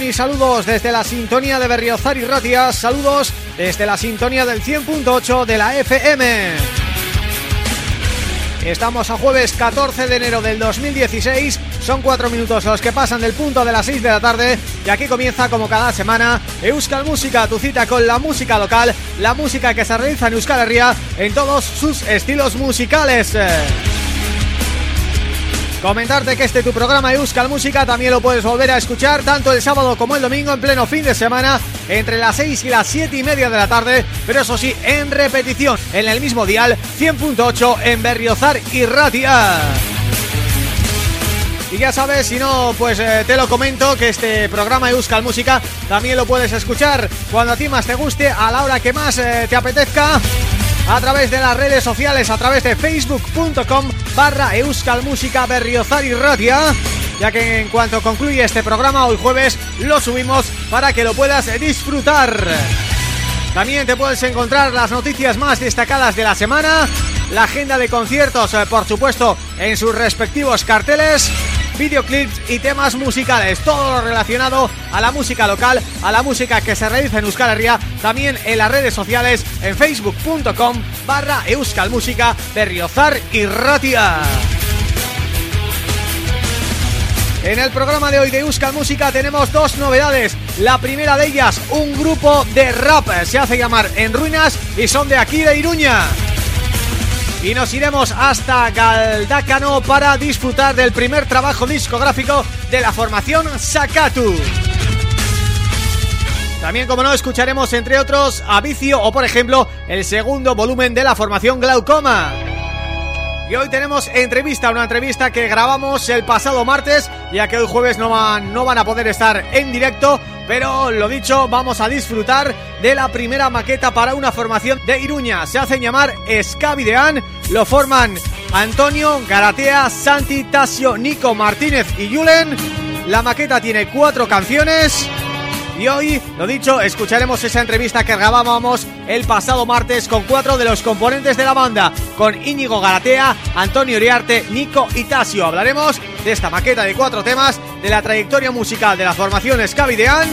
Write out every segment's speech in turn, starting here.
Y saludos desde la sintonía de Berriozar y Ratia, saludos desde la sintonía del 100.8 de la FM. Estamos a jueves 14 de enero del 2016, son cuatro minutos los que pasan del punto de las 6 de la tarde y aquí comienza como cada semana Euskal Música, tu cita con la música local, la música que se realiza en Euskal Herria en todos sus estilos musicales. Comentarte que este tu programa Euskal Música también lo puedes volver a escuchar tanto el sábado como el domingo en pleno fin de semana entre las 6 y las 7 y media de la tarde, pero eso sí, en repetición, en el mismo dial 100.8 en Berriozar y Ratia. Y ya sabes, si no, pues eh, te lo comento que este programa Euskal Música también lo puedes escuchar cuando a ti más te guste, a la hora que más eh, te apetezca a través de las redes sociales, a través de facebook.com barra Euskal Música Berriozar y Ratia ya que en cuanto concluye este programa hoy jueves lo subimos para que lo puedas disfrutar. También te puedes encontrar las noticias más destacadas de la semana, la agenda de conciertos, eh, por supuesto, en sus respectivos carteles videoclips y temas musicales, todo lo relacionado a la música local, a la música que se realiza en Euskal Herria, también en las redes sociales, en facebook.com barra Euskal Música Berriozar y Ratia. En el programa de hoy de Euskal Música tenemos dos novedades. La primera de ellas, un grupo de rap, se hace llamar En Ruinas y son de aquí de Iruña y nos iremos hasta Galdácano para disfrutar del primer trabajo discográfico de la formación Sakatu. También, como no, escucharemos entre otros a Vicio o, por ejemplo, el segundo volumen de la formación Glaucoma. Y hoy tenemos entrevista, una entrevista que grabamos el pasado martes, ya que hoy jueves no van, no van a poder estar en directo, pero lo dicho, vamos a disfrutar de la primera maqueta para una formación de Iruña. Se hacen llamar Escavidean, lo forman Antonio, Garatea, Santi, Tasio, Nico, Martínez y Julen. La maqueta tiene cuatro canciones... Y hoy, lo dicho, escucharemos esa entrevista que grabábamos el pasado martes con cuatro de los componentes de la banda, con Íñigo Garatea, Antonio Uriarte, Nico y Tasio. Hablaremos de esta maqueta de cuatro temas, de la trayectoria musical de la formación Scavidean,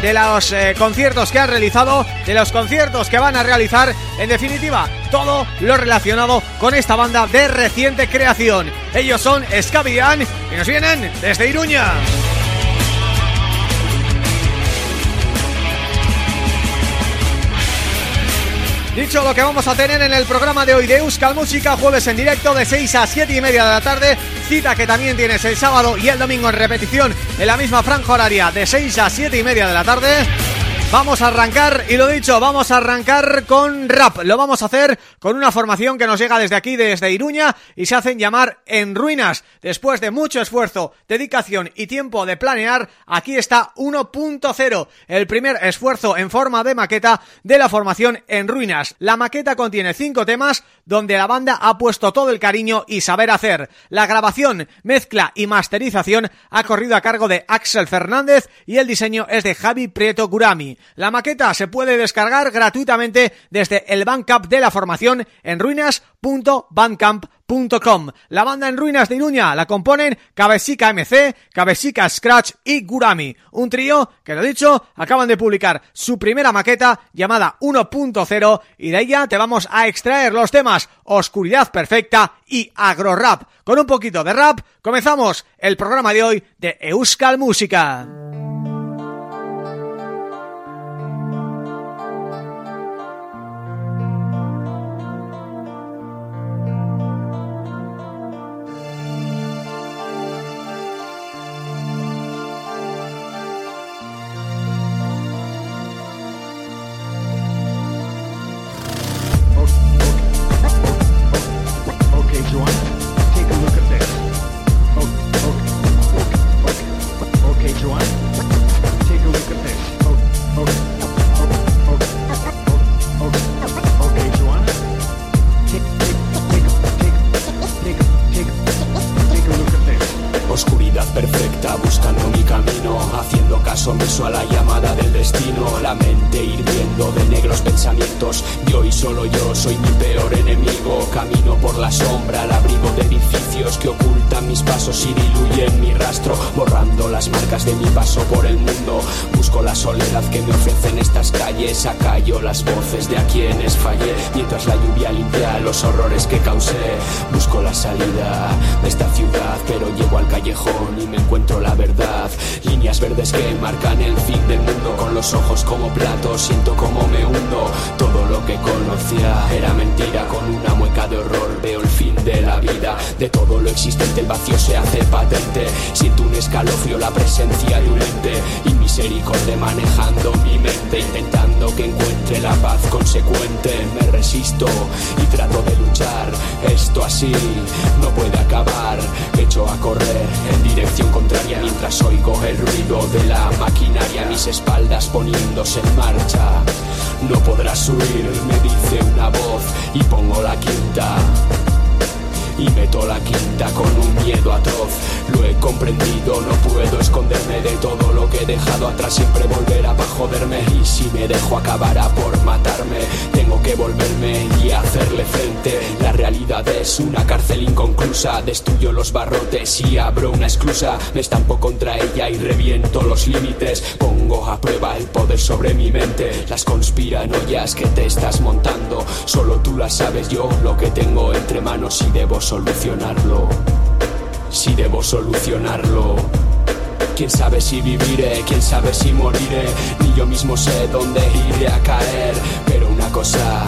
de los eh, conciertos que han realizado, de los conciertos que van a realizar, en definitiva, todo lo relacionado con esta banda de reciente creación. Ellos son Scavidean y nos vienen desde Iruña. Dicho lo que vamos a tener en el programa de hoy de Euskal Música, jueves en directo de 6 a 7 y media de la tarde, cita que también tienes el sábado y el domingo en repetición en la misma franja horaria de 6 a 7 y media de la tarde. Vamos a arrancar, y lo dicho, vamos a arrancar con rap. Lo vamos a hacer con una formación que nos llega desde aquí, desde Iruña Y se hacen llamar En Ruinas. Después de mucho esfuerzo, dedicación y tiempo de planear Aquí está 1.0 El primer esfuerzo en forma de maqueta de la formación En Ruinas. La maqueta contiene cinco temas Donde la banda ha puesto todo el cariño y saber hacer. La grabación, mezcla y masterización Ha corrido a cargo de Axel Fernández Y el diseño es de Javi Prieto Gurami. La maqueta se puede descargar gratuitamente desde el Bandcamp de la formación en ruinas.bandcamp.com. La banda en ruinas de Iruña la componen Cabesica MC, Cabesica Scratch y Gurami, un trío que, lo dicho, acaban de publicar su primera maqueta llamada 1.0 y de ella te vamos a extraer los temas Oscuridad Perfecta y Agro Rap. Con un poquito de rap comenzamos el programa de hoy de Euskal Música. solo yo soy mi peor Camino por la sombra al abrigo de edificios que ocultan mis pasos y diluyen mi rastro, borrando las marcas de mi paso por el mundo. Busco la soledad que me ofrecen estas calles, acallo las voces de a quienes fallé, mientras la lluvia limpia los horrores que causé. Busco la salida de esta ciudad, pero llego al callejón y me encuentro la verdad. Líneas verdes que marcan el fin del mundo, con los ojos como platos, siento como me hundo. Todo lo que conocía era mentira con una mueca de horror veo el fin de la vida. De todo lo existente el vacío se hace patente. Siento un escalofrío la presencia de un ente y misericordia manejando mi mente, intentando que encuentre la paz consecuente. Me resisto y trato de luchar. Esto así no puede acabar. Me echo a correr en dirección contraria mientras oigo el ruido de la maquinaria a mis espaldas poniéndose en marcha. No podrás huir, me dice una voz y pongo la You die. Y meto la quinta con un miedo atroz. Lo he comprendido, no puedo esconderme de todo lo que he dejado atrás, siempre volverá para joderme y si me dejo acabará por matarme. Tengo que volverme y hacerle frente. La realidad es una cárcel inconclusa, destruyo los barrotes y abro una esclusa, me estampo contra ella y reviento los límites. Pongo a prueba el poder sobre mi mente, las conspiranoias que te estás montando, solo tú las sabes yo lo que tengo entre manos y debo solucionarlo. Si debo solucionarlo. Quién sabe si viviré, quién sabe si moriré, ni yo mismo sé dónde iré a caer. Pero una cosa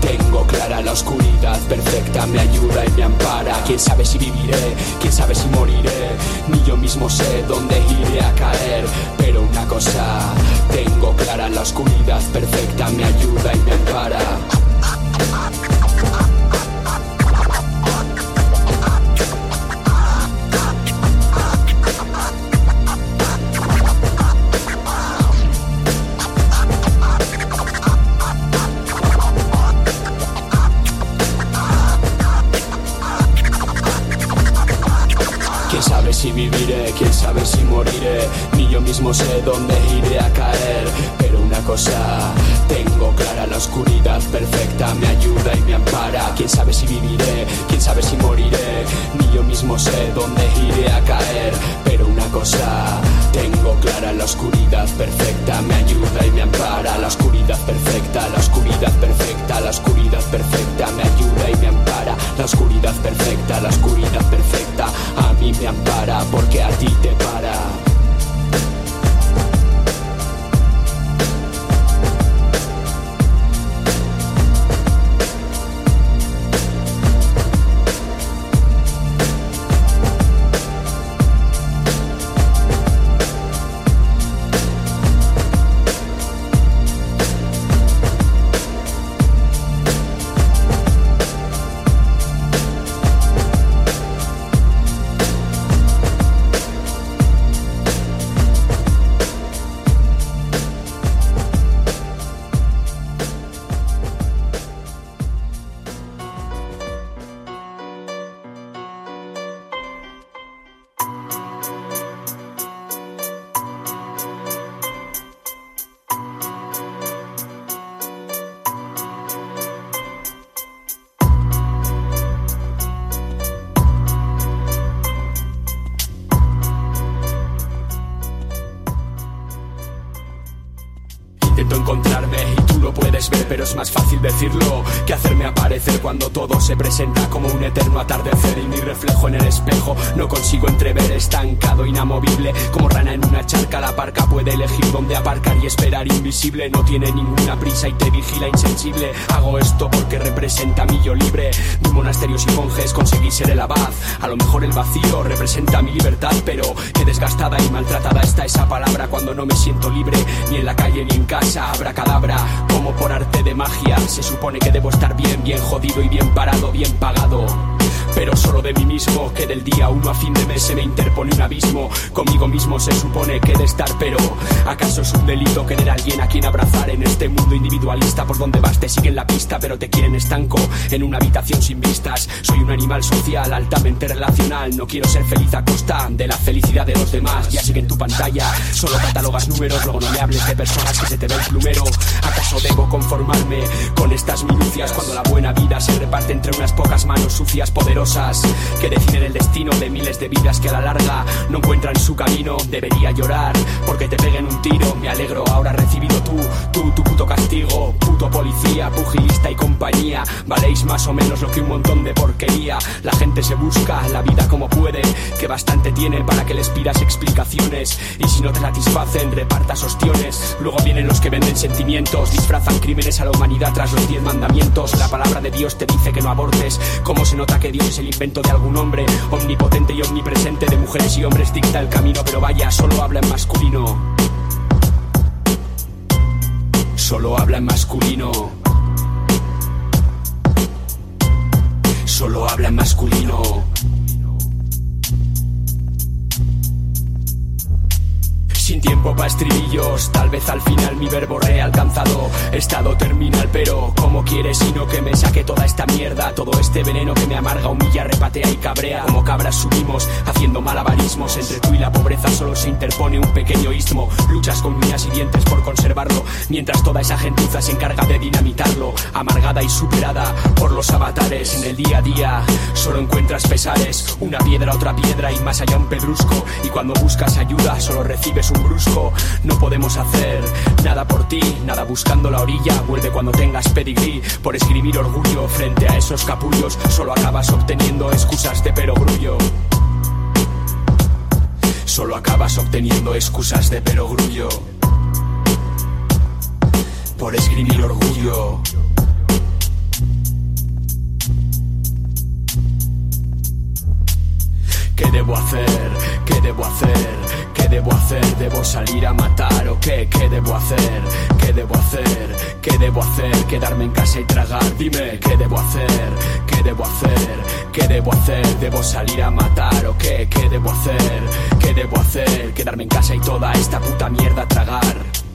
tengo clara, la oscuridad perfecta me ayuda y me ampara. Quién sabe si viviré, quién sabe si moriré, ni yo mismo sé dónde iré a caer. Pero una cosa tengo clara, la oscuridad perfecta me ayuda y me ampara. Si viviré, quién sabe si moriré, ni yo mismo sé dónde iré a caer. Pero una cosa tengo clara, la oscuridad perfecta me ayuda y me ampara. Quién sabe si viviré, quién sabe si moriré, ni yo mismo sé dónde iré a caer. Pero una cosa tengo clara, la oscuridad perfecta me ayuda y me ampara. La oscuridad perfecta, la oscuridad perfecta, la oscuridad perfecta me ayuda y me ampara. La oscuridad perfecta, la oscuridad perfecta mí me ampara porque a ti te para. No tiene ninguna prisa y te vigila insensible. Hago esto porque representa mi yo libre. De monasterios y monjes conseguí ser el abad. A lo mejor el vacío representa mi libertad, pero qué desgastada y maltratada está esa palabra cuando no me siento libre. Ni en la calle ni en casa, habrá cadabra. Por arte de magia, se supone que debo estar bien, bien jodido y bien parado, bien pagado pero solo de mí mismo, que del día uno a fin de mes se me interpone un abismo. Conmigo mismo se supone que de estar, pero ¿acaso es un delito querer a alguien a quien abrazar en este mundo individualista? Por donde vas te siguen la pista, pero te quieren estanco en una habitación sin vistas. Soy un animal social, altamente relacional. No quiero ser feliz a costa de la felicidad de los demás. Ya sé que en tu pantalla solo catalogas números, luego no me hables de personas que se te ve el plumero. ¿Acaso debo conformarme con estas minucias cuando la buena vida se reparte entre unas pocas manos sucias, poderosas? que deciden el destino de miles de vidas que a la larga no encuentran su camino. Debería llorar porque te peguen un tiro. Me alegro, ahora recibido tú, tú, tu puto castigo. Puto policía, pugilista y compañía. Valéis más o menos lo que un montón de porquería. La gente se busca la vida como puede, que bastante tiene para que les pidas explicaciones. Y si no te satisfacen, repartas ostiones. Luego vienen los que venden sentimientos, disfrazan crímenes a la humanidad tras los diez mandamientos. La palabra de Dios te dice que no abortes. ¿Cómo se nota que Dios es el invento de algún hombre omnipotente y omnipresente de mujeres y hombres dicta el camino, pero vaya, solo habla en masculino. Solo habla en masculino. Solo habla en masculino. Tiempo para estribillos Tal vez al final mi verbo re alcanzado Estado terminal pero como quieres sino que me saque toda esta mierda. Todo este veneno que me amarga, humilla, repatea y cabrea. Como cabras subimos haciendo malabarismos. Entre tú y la pobreza solo se interpone un pequeño istmo. Luchas con uñas y dientes por conservarlo Mientras toda esa gentuza se encarga de dinamitarlo. Amargada y superada por los avatares. En el día a día solo encuentras pesares. Una piedra, otra piedra y más allá un pedrusco. Y cuando buscas ayuda solo recibes un No podemos hacer nada por ti, nada buscando la orilla Vuelve cuando tengas pedigrí. Por escribir orgullo Frente a esos capullos solo acabas obteniendo excusas de perogrullo. Solo acabas obteniendo excusas de perogrullo. Por escribir orgullo. ¿Qué debo hacer? ¿Qué debo hacer? ¿Qué debo hacer? ¿Debo salir a matar o qué? ¿Qué debo hacer? ¿Qué debo hacer? ¿Qué debo hacer? ¿Quedarme en casa y tragar? Dime, ¿qué debo hacer? ¿Qué debo hacer? ¿Qué debo hacer? ¿Debo salir a matar o qué? ¿Qué debo hacer? ¿Qué debo hacer? ¿Quedarme en casa y toda esta puta mierda tragar?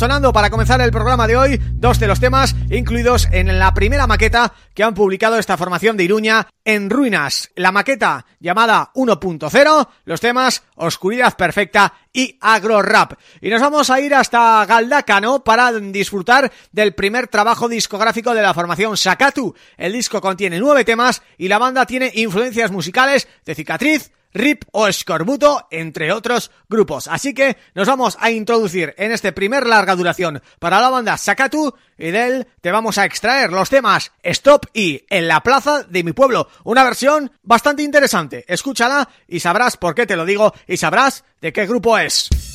Sonando para comenzar el programa de hoy dos de los temas incluidos en la primera maqueta que han publicado esta formación de Iruña en Ruinas. La maqueta llamada 1.0, los temas Oscuridad Perfecta y Agro Rap. Y nos vamos a ir hasta Galdacano para disfrutar del primer trabajo discográfico de la formación Sakatu. El disco contiene nueve temas y la banda tiene influencias musicales de Cicatriz, RIP o Escorbuto, entre otros grupos. Así que nos vamos a introducir en este primer larga duración para la banda Sakatu y de él te vamos a extraer los temas Stop y En la plaza de mi pueblo. Una versión bastante interesante. Escúchala y sabrás por qué te lo digo y sabrás de qué grupo es.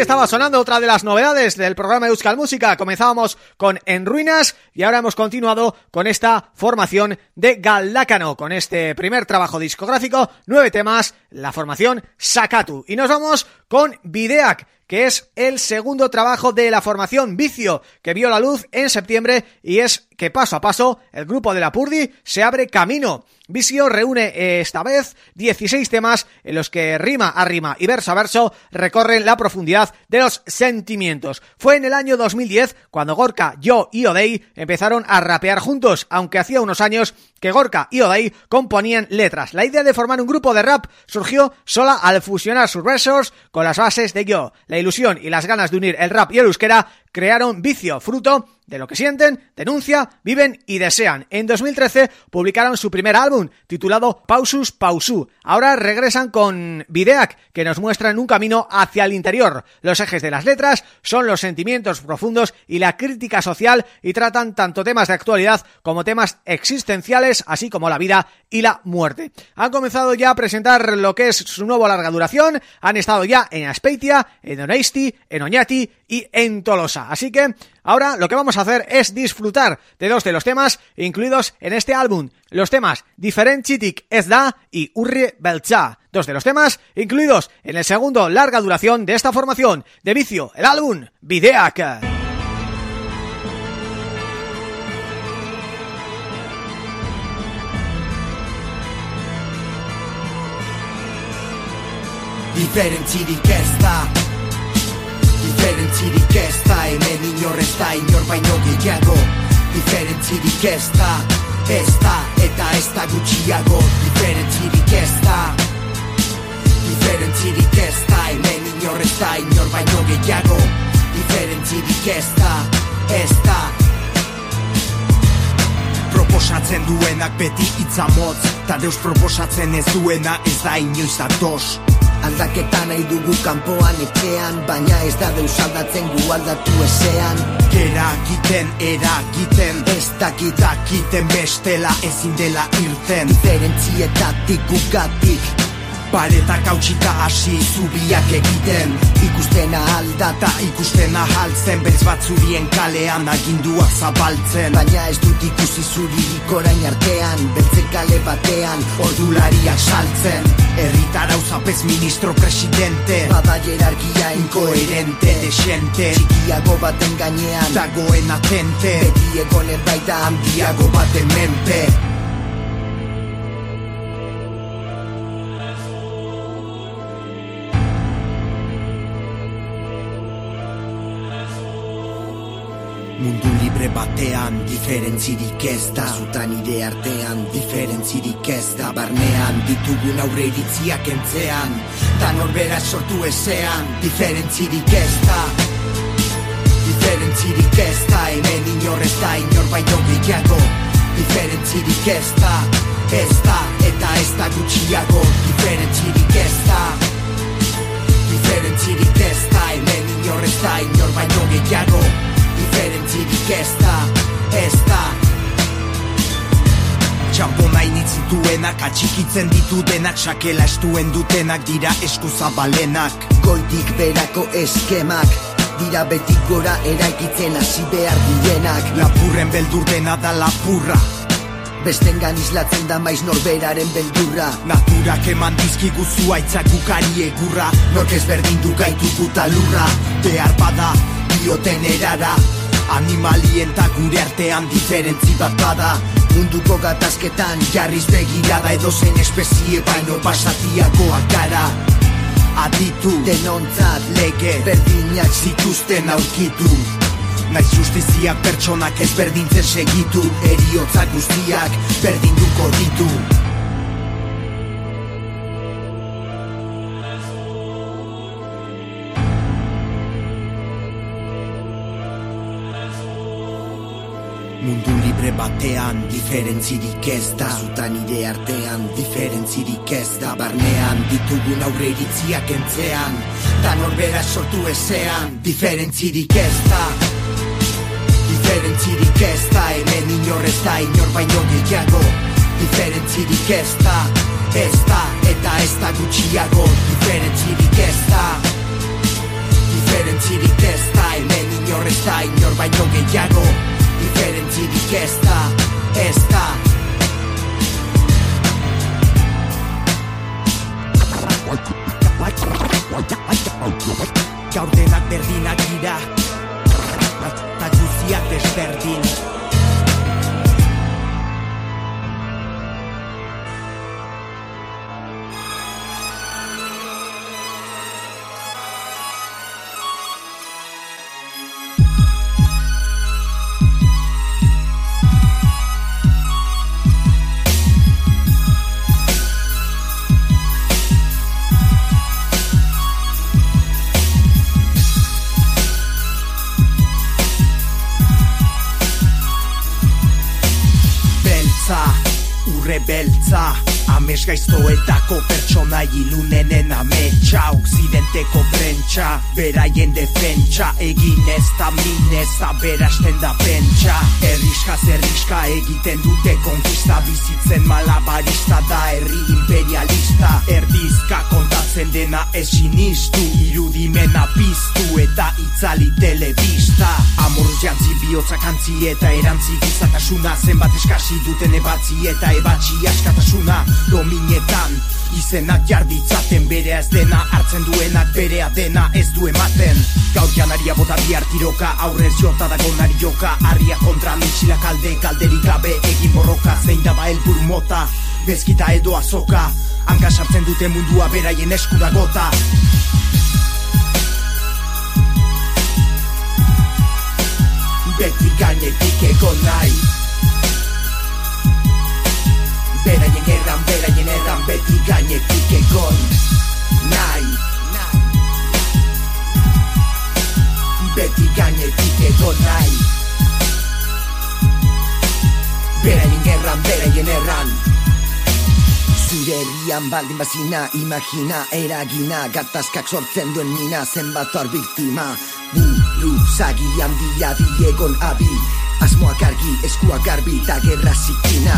Estaba sonando otra de las novedades del programa de Euskal Música. Comenzábamos con En Ruinas y ahora hemos continuado con esta formación de Galdácano, con este primer trabajo discográfico, nueve temas, la formación Sakatu. Y nos vamos con Videac, que es el segundo trabajo de la formación Vicio, que vio la luz en septiembre y es que paso a paso el grupo de la Purdi se abre camino. Vicio reúne eh, esta vez 16 temas en los que rima a rima y verso a verso recorren la profundidad de los sentimientos. Fue en el año 2010 cuando Gorka, Yo y Odei empezaron a rapear juntos, aunque hacía unos años que Gorka y Odei componían letras. La idea de formar un grupo de rap surgió sola al fusionar sus versos con las bases de Yo. La ilusión y las ganas de unir el rap y el euskera crearon Vicio, fruto de lo que sienten, denuncia, viven y desean. En 2013 publicaron su primer álbum, titulado Pausus Pausu. Ahora regresan con Videac, que nos muestran un camino hacia el interior. Los ejes de las letras son los sentimientos profundos y la crítica social y tratan tanto temas de actualidad como temas existenciales, así como la vida y la muerte. Han comenzado ya a presentar lo que es su nuevo larga duración, han estado ya en Aspeitia, en Oneisti, en Oñati y en Tolosa. Así que ahora lo que vamos a hacer es disfrutar de dos de los temas incluidos en este álbum. Los temas Diferentzitik ez da y Urri Beltza. Dos de los temas incluidos en el segundo larga duración de esta formación de vicio, el álbum Videac. Diferentzirik ez Diferentzirik ez da Hemen inor ez da inor baino gehiago. Diferentzirik ez da Ez da eta ez da gutxiago. Diferentzirik ez da. Diferentzirik ez da Hemen inor ez da inor baino gehiago. Diferentzirik ez da Ez da. Proposatzen duenak beti itza motz Ta deus proposatzen ez duena ez da inoiz atos Aldaketa nahi dugu kanpoan etxean Baina ez da deus aldatzen gu aldatu ezean. Gera giten, era giten Ez dakitakiten bestela ezin dela irten. Diferentzietatik ugatik Paretak hautsita hasi zubiak egiten. Ikusten aldata ikusten ahaltzen Beltz batzurien kalean agindua zabaltzen. Baina ez dut ikusi zuririk orain artean Beltzen kale batean ordulariak saltzen. Erritara uzapez ministro presidente. Bada jerarkia inkoherente Desente Txikiago baten gainean Dagoen atente. Beti egonen baita handiago baten menpe Mundu libre batean diferentzirik ez da. Zutan ide artean diferentzirik ez da. Barnean ditugun aurre iritziak entzean. Da norbera sortu ezean diferentzirik ez da. Diferentzirik ez da Hemen inor ez da inor baino gehiago. Diferentzirik ez da Ez da eta ez da gutxiago. Diferentzirik ez da. Diferentzirik ez da Hemen inor ez da inor baino gehiago diferentzirik ez da, ez da. Txampona initzituenak, atxikitzen ditu denak Sakela estuen dutenak, dira eskuzabalenak Goitik berako eskemak Dira betik gora eraikitzen hasi behar dienak Lapurren beldur dena da lapurra. Bestengan islatzen da maiz norberaren beldurra. Naturak eman dizkigu zuaitzak gukari egurra. Nork ez berdin du gaitu guta lurra. Behar bada, bioten erara Animalien ta gure artean diferentzi bat bada. Munduko gatazketan jarriz begirada edo zen espezie baino pasatiakoak gara. Aditu denontzat lege berdinak zituzten aurkitu. Naiz justiziak pertsonak ez berdintzen segitu Eriotzak guztiak berdinduko ditu libre batean diferentzirik ez da. Zutan ide artean diferentzirik ez da. Barnean ditugun aurre entzean Da norbera sortu ezean. Diferentzirik ez da. Diferentzirik ez da. Hemen inor da inor baino gehiago. Diferentzirik ez da. Ez da eta ez da gutxiago. Diferentzirik ez da. Diferentzirik ez da. Hemen inor da inor baino gehiago diferentzirik ez da, ez da. Gaur denak berdinak dira Eta guziak desberdin Ames gaiztoetako pertsona ilunenen ametsa Occidenteko prentsa, beraien defentsa Egin ez da minez, aberasten da pentsa. Erriska zerriska egiten dute konkista Bizitzen malabarista da herri imperialista. Erdizka kontatzen dena esinistu Irudimena piztu eta itzali telebista. Amor jantzi bihotzak antzi eta erantzi gizatasuna Zenbat eskasi duten ebatzi eta ebatzi askatasuna dominetan. Izenak jarditzaten bere ez dena Hartzen duenak berea dena ez du ematen. Gaur janaria bota bihar tiroka Aurrez jota dago nari joka. Arria kontra mitxila kalde kalderik gabe Egin borroka. Zein daba elbur mota Bezkita edo azoka. Hanka sartzen dute mundua beraien eskudagota Beti gainetik egon nahi Beraien erran, beraien erran beti gainetik egon. Nahi. Beti gainetik egon nahi. Beraien erran, beraien erran. Gure herrian baldin bazina Imagina eragina Gatazkak sortzen duen mina Zenbat hor biktima. Buru zagian dia diegon abi Asmoak argi, eskuak garbi eta gerra zikina.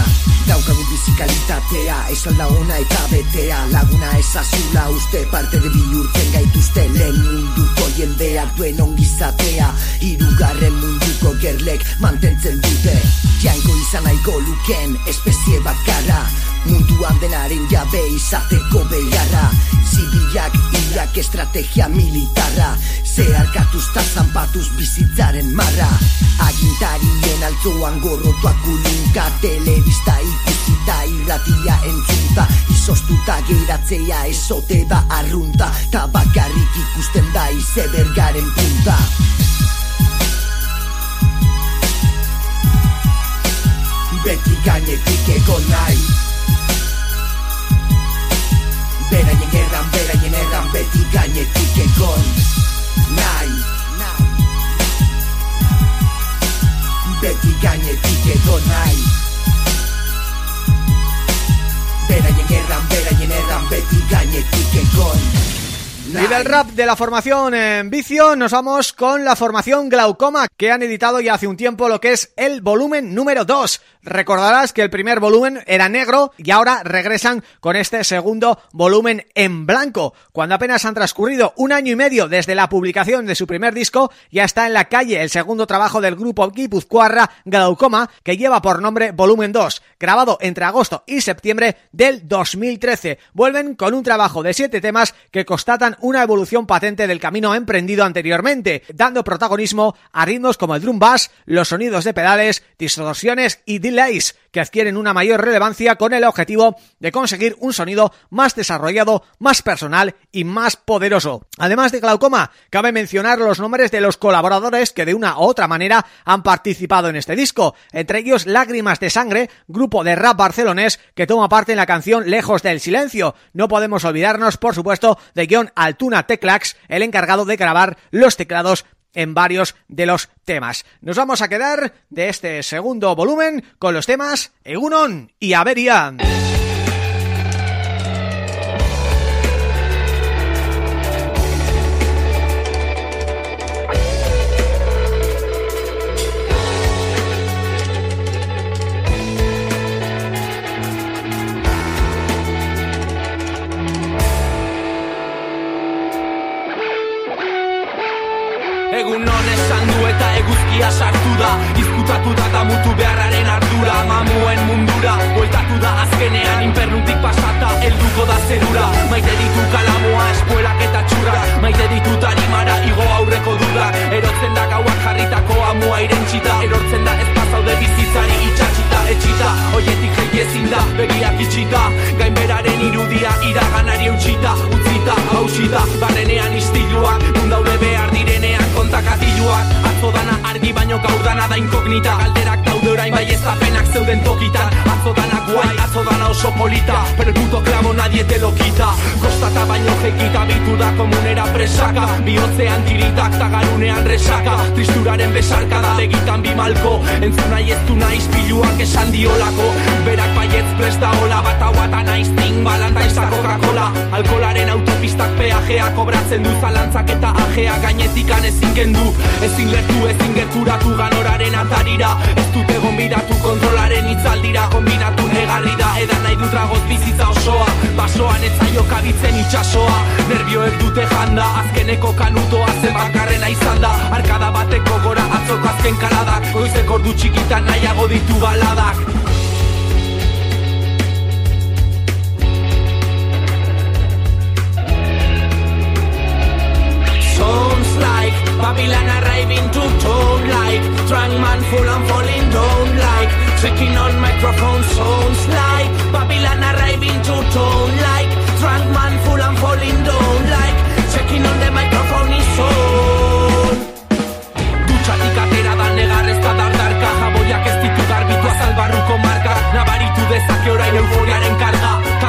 Daukagun bizikalitatea, ez alda ona eta betea. Laguna ez azula uste parte de bihurtzen gaituzte. Lehen munduko jendeak duen ongizatea Hirugarren munduko gerlek mantentzen dute Jainko izan aiko luken, espezie bat gara Munduan denaren jabe izateko beharra. Zibilak hilak estrategia militarra. Zeharkatuz ta zampatuz bizitzaren marra. Agintarien altzoan gorrotuak ulunka Telebista ikusita irratia entzunta Izostuta geratzea ezote da arrunta. Ta bakarrik ikusten da izebergaren punta Beti gainetik egon nahi Beraien erran, beraien erran beti gainetik egon Nahi Beti gainetik egon nahi Beraien erran, beraien del rap de la formación en Vicio nos vamos con la formación Glaucoma que han editado ya hace un tiempo lo que es el volumen número 2 Recordarás que el primer volumen era negro y ahora regresan con este segundo volumen en blanco. Cuando apenas han transcurrido un año y medio desde la publicación de su primer disco, ya está en la calle el segundo trabajo del grupo guipuzcoarra Glaucoma, que lleva por nombre Volumen 2, grabado entre agosto y septiembre del 2013. Vuelven con un trabajo de siete temas que constatan una evolución patente del camino emprendido anteriormente, dando protagonismo a ritmos como el drum bass, los sonidos de pedales, distorsiones y que adquieren una mayor relevancia con el objetivo de conseguir un sonido más desarrollado, más personal y más poderoso. Además de Glaucoma, cabe mencionar los nombres de los colaboradores que de una u otra manera han participado en este disco, entre ellos Lágrimas de Sangre, grupo de rap barcelonés que toma parte en la canción Lejos del Silencio. No podemos olvidarnos, por supuesto, de John Altuna Teclax, el encargado de grabar los teclados en varios de los temas. Nos vamos a quedar de este segundo volumen con los temas Egunon y Averian. Egun non esan du eta eguzkia sartu da. Izkutatu da da mutu beharraren ardura. Mamuen mundura, bueltatu da azkenean. Inpernutik pasata, elduko da zerura. Maite ditu kalamoa, espuelak eta txurra Maite ditu tarimara, igo aurreko duda Erotzen da gauak jarritako amua irentxita. Erortzen da ez pasaude bizitzari itxatxita Etxita, oietik jai ezin da, begiak itxita. Gainberaren irudia, iraganari eutxita Utzita, hausita, barrenean istiluak Mundaude behar direnean kontakatiluak Atzo dana argi baino gaur dana da inkognita. Galderak daude orain bai ezapenak zeuden tokitan Atzo dana guai, atzo dana oso polita. Pero el puto clavo nadie te lo quita. Kostata baino jekita bitu komunera presaka. Bihotzean tiritak ta garunean resaka. Tristuraren besarka da begitan bimalko Entzuna ez du naiz piluak esan diolako. Berak baietz presta hola bat hau naiz balanta Coca-Cola. Alkolaren autopistak peajea kobratzen du zalantzak eta ajea. Gainetikan ezin kendu. Ezin lertu, ezin gerturatu ganoraren atarira. Ez dute gonbidatu kontrolaren itzaldira Kombinatu negarri da, edan nahi dut ragoz bizitza osoa. Basoan ez zaio kabitzen itxasoa Nervioek dute janda, azkeneko kanutoa zen bakarrena izan da. Arkada bateko gora atzoko azken kaladak. Goizek ordu txikitan nahiago ditu baladak Sounds like Babylon arriving to town like Drunk man full and falling down like Checking on microphone sounds like Babylon arriving to town like Drunk man full and falling down like Checking on the microphone is on Dutxatik atera da negar ez da dardarka Jaboiak ez ditu garbitu azalbarruko marka Nabaritu dezake orain euforiaren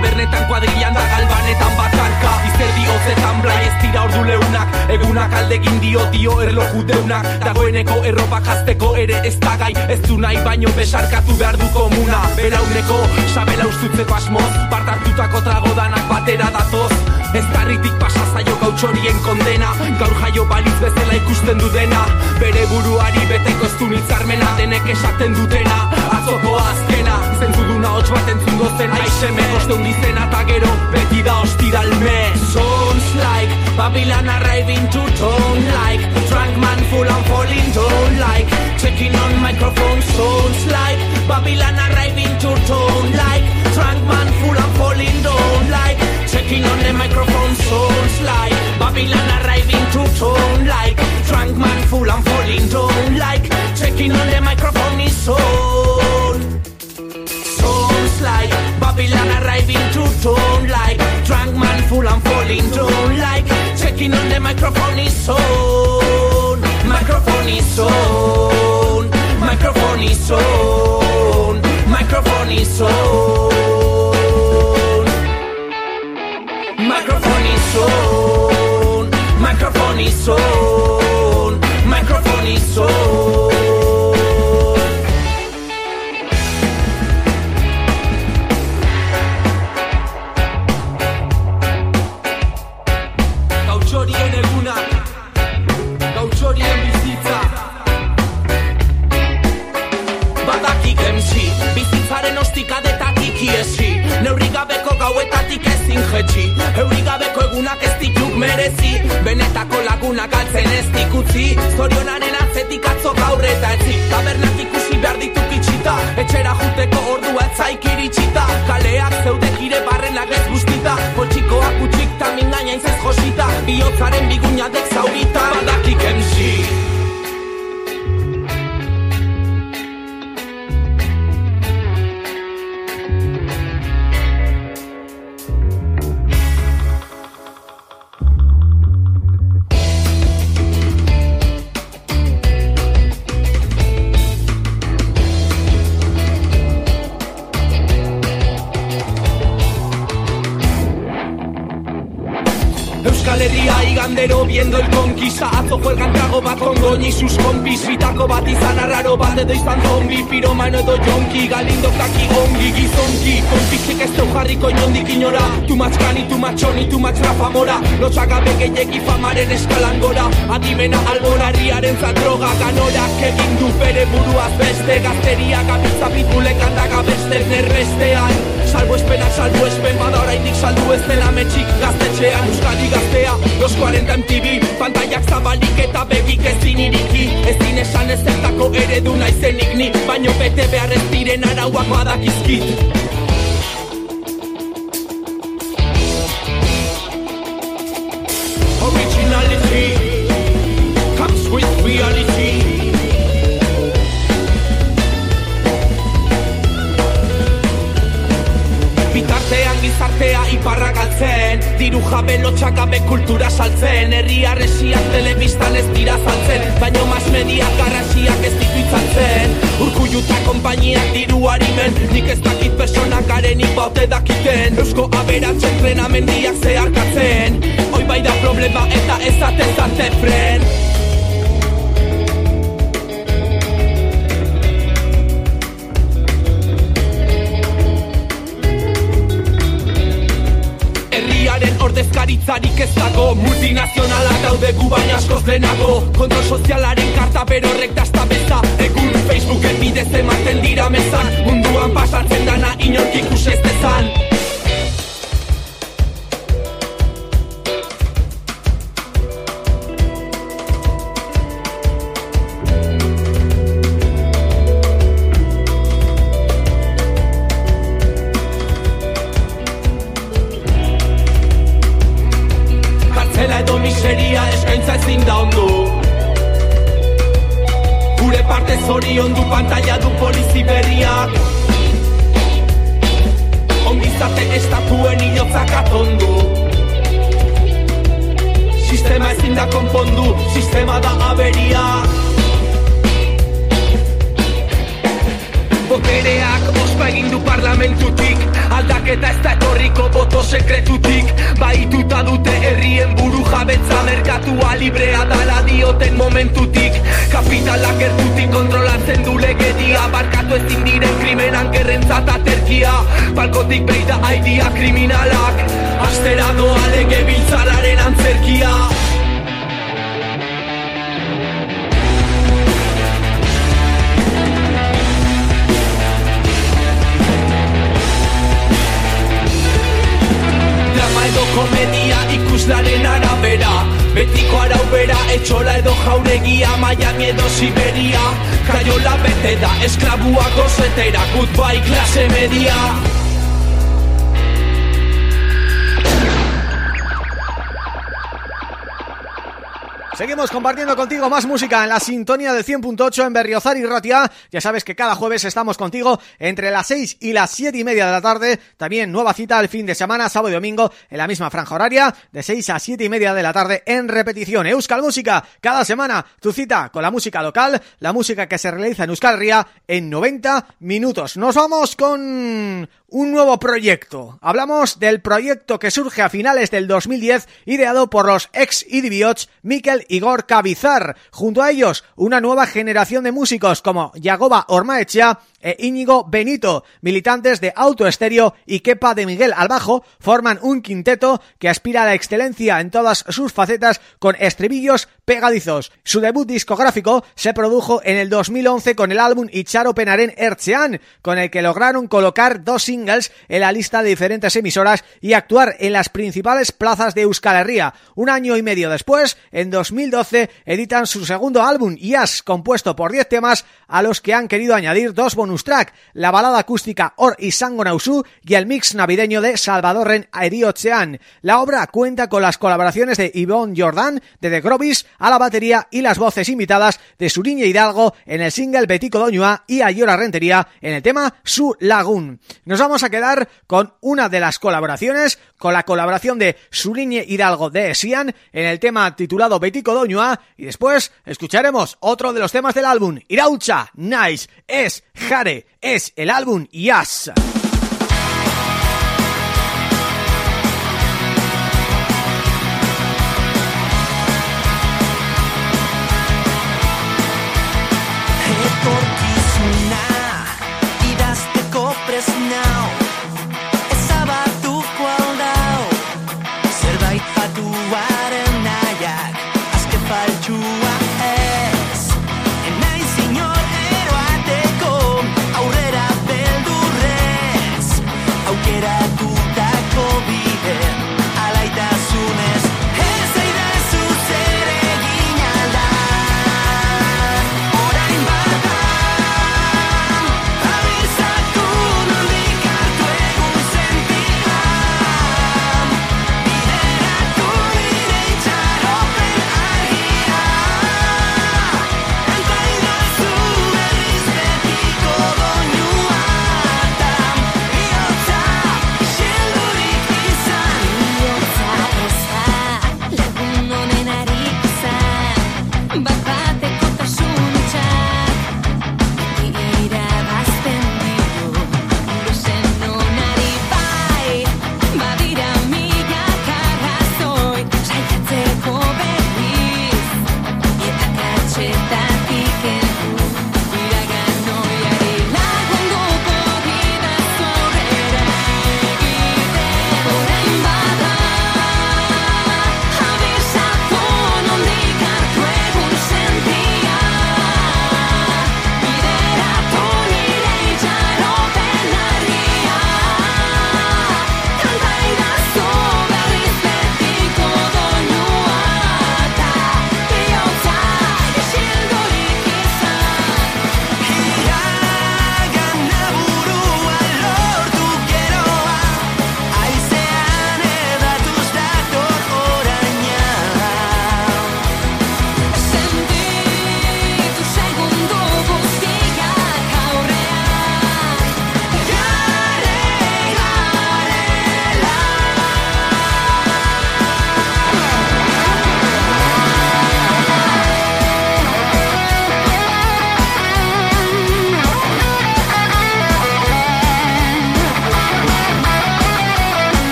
Tabernetan kuadrillan da galbanetan bakarka. Izerdi hozetan blai ez dira ordu leu deunak Egunak aldegin dio dio erloju deunak. Dagoeneko erropa jazteko ere ez da gai. Ez du nahi baino besarkatu behar du komuna. Belauneko sabela ustutzeko asmoz. Bartartutako tragodanak batera datoz Ez tarritik pasa zaio gautxorien kondena. Gaur jaio baliz bezala ikusten du dena Bere buruari beteko ez du nitzarmena Denek esaten dutena Azoko azkena. Zentzu duna hotx bat entzun dozen Aixeme boste undizena eta gero Beti da ostiralme Sounds like Babylon arriving to town Like. Drunk man full on falling down Like. Checking on microphone. Sounds like Babylon arriving to town Like. Drunk man full on falling down Like checking on the microphone Sounds like Babylon arriving to town Like drunk man full on falling down Like checking on the microphone is on Sounds like Babylon arriving to town Like drunk man full and falling down Like checking on the microphone is on Microphone is on Microphone is on Microphone is on son, microfoni son, microfoni son. Gautxorien eguna, gautxorien bizitza. Badakik emsi, bizitzaren ostikadetatik iesi, neurri gabeko gauetatik ezin jetxi, neurri gabe egunak ez dituk merezi. Benetako laguna galtzen ez dikutzi Zorionaren atzetik atzo gaur eta etzi. Tabernak ikusi behar dituk itxita Etxera juteko ordua etzaik iritsita. Kaleak zeudek ire barrenak ez guztita. Poltsikoak utxik tamin gaina inzez josita. Biotzaren biguñadek zaurita. Badakik emzi Igandero viendo el conquista. Atzo juelgan trago bat con Goñi sus compis. Bitako bat izan arraro bat edo izan zombi. Piromano edo jonki, galindo kaki ongi. Gizonki Konfisik ez teu jarriko inondik inora. Tu matxkani, tu matxoni, tu matxrafa mora. Lotxagabe gehiegi famaren eskalan gora Adimena albora herriaren zadroga Ganorak egin du bere buruaz beste. Gazteria gabitza pitbulek handaga beste Salbo espena, salbo espen, bada oraindik saldu ez dela metxik. Gaztetxean, Euskadi gaztea, los 40 MTV Pantaiak zabalik eta begik ezin iriki. Ezin esan ez zertako eredu naizenik ni Baino bete behar ez diren arauak badakizkit Diru jabe lotxakabe kultura saltzen. Herri arresiak telebistan ez dira saltzen. Baino mas mediak garrasiak ez ditu itzaltzen. Urkullu eta konpainiak diru harimen. Nik ez dakit personak garenik baute dakiten. Eusko aberatzen entrenamendiak zeharkatzen. Hoi bai da problema eta ez atezate fren ez dago Multinazionala daude gu baina askoz lehenago. Kontrol sozialaren karta berorrek dazta beza. Egun Facebooken bidez ematen dira mezan Munduan pasatzen dana inork ikus ez dezan Balkotik beida aidia kriminalak. Astera doa lege biltzararen antzerkia edo komedia ikuslaren arabera. Betiko arau bera, etxola edo jauregia Miami edo Siberia. Kaiola bete da, esklabua gozetera Goodbye klase media Seguimos compartiendo contigo más música en la sintonía de 100.8 en Berriozar y Ratia. Ya sabes que cada jueves estamos contigo entre las 6 y las 7 y media de la tarde. También nueva cita el fin de semana, sábado y domingo, en la misma franja horaria, de 6 a 7 y media de la tarde en repetición. Euskal Música, cada semana tu cita con la música local, la música que se realiza en Euskal Ría en 90 minutos. Nos vamos con un nuevo proyecto. Hablamos del proyecto que surge a finales del 2010, ideado por los ex Idiots Mikel Igor Cavizar. Junto a ellos, una nueva generación de músicos como Yagoba Ormaechea e Íñigo Benito, militantes de Auto Estéreo y Kepa de Miguel al bajo, forman un quinteto que aspira a la excelencia en todas sus facetas con estribillos pegadizos. Su debut discográfico se produjo en el 2011 con el álbum Icharo Penaren Ertzean, con el que lograron colocar dos singles en la lista de diferentes emisoras y actuar en las principales plazas de Euskal Herria. Un año y medio después, en 2012, editan su segundo álbum, Yas, compuesto por 10 temas a los que han querido añadir dos bonus track, la balada acústica Or y Sango Nausu y el mix navideño de Salvadorren Eriochean. La obra cuenta con las colaboraciones de Yvonne Jordan, de The Grobis, a la batería y las voces invitadas de Suriña Hidalgo en el single Betico Doñua y Ayora Rentería en el tema Su Lagoon. Nos vamos a quedar con una de las colaboraciones, con la colaboración de Suriñe Hidalgo de Sian en el tema titulado Betico Doñua y después escucharemos otro de los temas del álbum, Iraucha, Nice, es Jare, es el álbum Yas.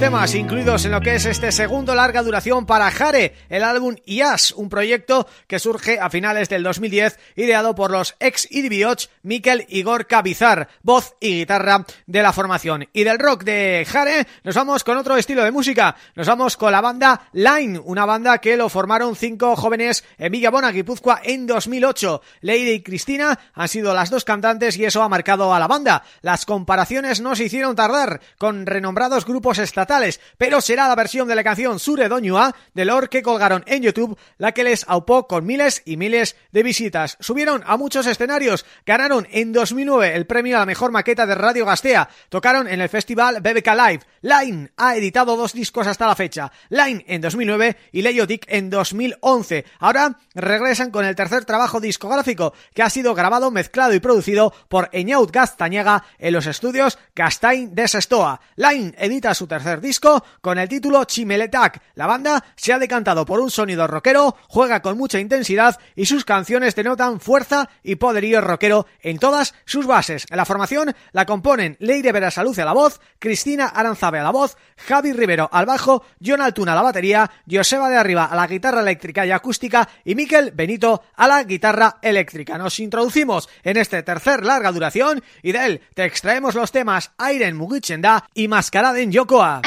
Temas incluidos en lo que es este segundo larga duración para Jare, el álbum IAS, un proyecto que surge a finales del 2010, ideado por los ex Idibioch, Mikel y Gorka Bizar, voz y guitarra de la formación. Y del rock de Jare nos vamos con otro estilo de música, nos vamos con la banda Line, una banda que lo formaron cinco jóvenes en Villabona, Guipúzcoa, en 2008. Leire y Cristina han sido las dos cantantes y eso ha marcado a la banda. Las comparaciones no se hicieron tardar con renombrados grupos estatales, pero será la versión de la canción Sure Doñua de Lord que colgaron en YouTube la que les aupó con miles y miles de visitas. Subieron a muchos escenarios, ganaron en 2009 el premio a la mejor maqueta de Radio Gastea, tocaron en el festival BBK Live. Line ha editado dos discos hasta la fecha, Line en 2009 y Leiotic en 2011. Ahora regresan con el tercer trabajo discográfico que ha sido grabado, mezclado y producido por Eñaut Gaztañaga en los estudios Castain de Sestoa. Line edita su tercer disco con el título Chimeletac. La banda se ha decantado por un sonido rockero, juega con mucha intensidad y sus canciones denotan fuerza y poderío rockero en todas sus bases. En la formación la componen Leire Verasaluce a la voz, Cristina Aranzabe a la voz, Javi Rivero al bajo, John Altuna a la batería, Joseba de Arriba a la guitarra eléctrica y acústica y Miquel Benito a la guitarra eléctrica. Nos introducimos en este tercer larga duración y de él te extraemos los temas Airen Mugichenda y Mascaraden Yokoa.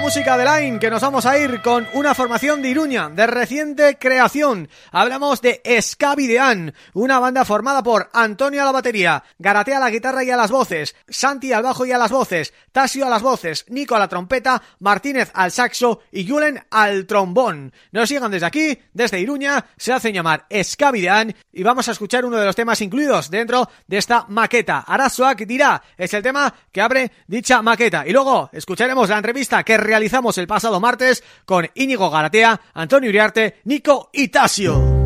Música de Line que nos vamos a ir con una formación de Iruña de reciente creación. Hablamos de Escavidean, una banda formada por Antonio a la batería, Garatea a la guitarra y a las voces, Santi al bajo y a las voces, Tasio a las voces, Nico a la trompeta, Martínez al saxo y Julen al trombón. Nos sigan desde aquí, desde Iruña, se hacen llamar Escavidean y vamos a escuchar uno de los temas incluidos dentro de esta maqueta. Arazoak dirá, es el tema que abre dicha maqueta. Y luego escucharemos la entrevista que realizamos el pasado martes con Íñigo Garatea, Antonio Uriarte, Nico y Tasio.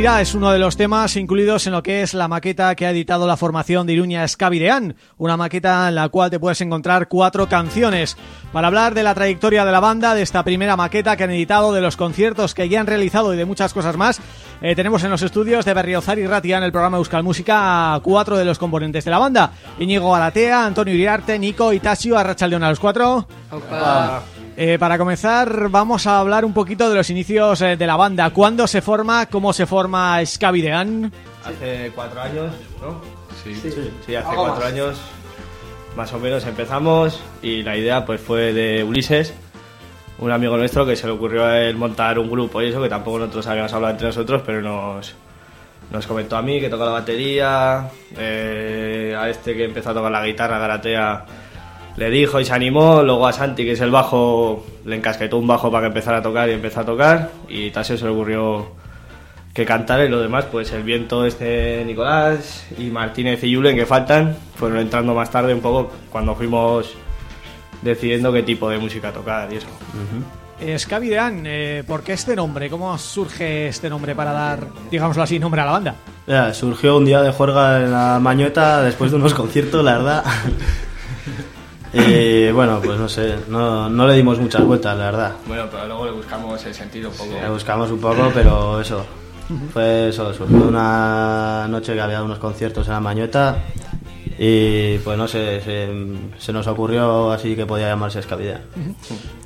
Es uno de los temas incluidos en lo que es la maqueta que ha editado la formación de Iruña Escavidean, una maqueta en la cual te puedes encontrar cuatro canciones. Para hablar de la trayectoria de la banda, de esta primera maqueta que han editado, de los conciertos que ya han realizado y de muchas cosas más, eh, tenemos en los estudios de Berriozar y Ratia en el programa Euskal Música a cuatro de los componentes de la banda. Íñigo Galatea, Antonio Iriarte, Nico, Itasio, Arrachaldeón a los cuatro. Eh, para comenzar, vamos a hablar un poquito de los inicios eh, de la banda. ¿Cuándo se forma? ¿Cómo se forma Scavidean? Hace cuatro años, ¿no? Sí, sí, hace cuatro años más o menos empezamos y la idea pues fue de Ulises, un amigo nuestro que se le ocurrió a él montar un grupo y eso, que tampoco nosotros habíamos hablado entre nosotros, pero nos, nos comentó a mí que toca la batería, eh, a este que empezó a tocar la guitarra, Garatea, le dijo y se animó. Luego a Santi, que es el bajo, le encasquetó un bajo para que empezara a tocar y empezó a tocar. Y Tasio se le ocurrió que cantara y lo demás, pues el viento este Nicolás y Martínez y Julen que faltan, fueron entrando más tarde un poco cuando fuimos decidiendo qué tipo de música tocar y eso. Eh, Scavidean, eh, ¿por qué este nombre? ¿Cómo surge este nombre para dar, digámoslo así, nombre a la banda? Ya, surgió un día de juerga en la Mañueta después de unos conciertos, la verdad. Y bueno, pues no sé, no, no le dimos muchas vueltas, la verdad. Bueno, pero luego le buscamos el sentido un poco. Le buscamos un poco, pero eso. Fue eso, surgió una noche que había unos conciertos en la Mañueta y pues no sé, se, se nos ocurrió así que podía llamarse Escavidea.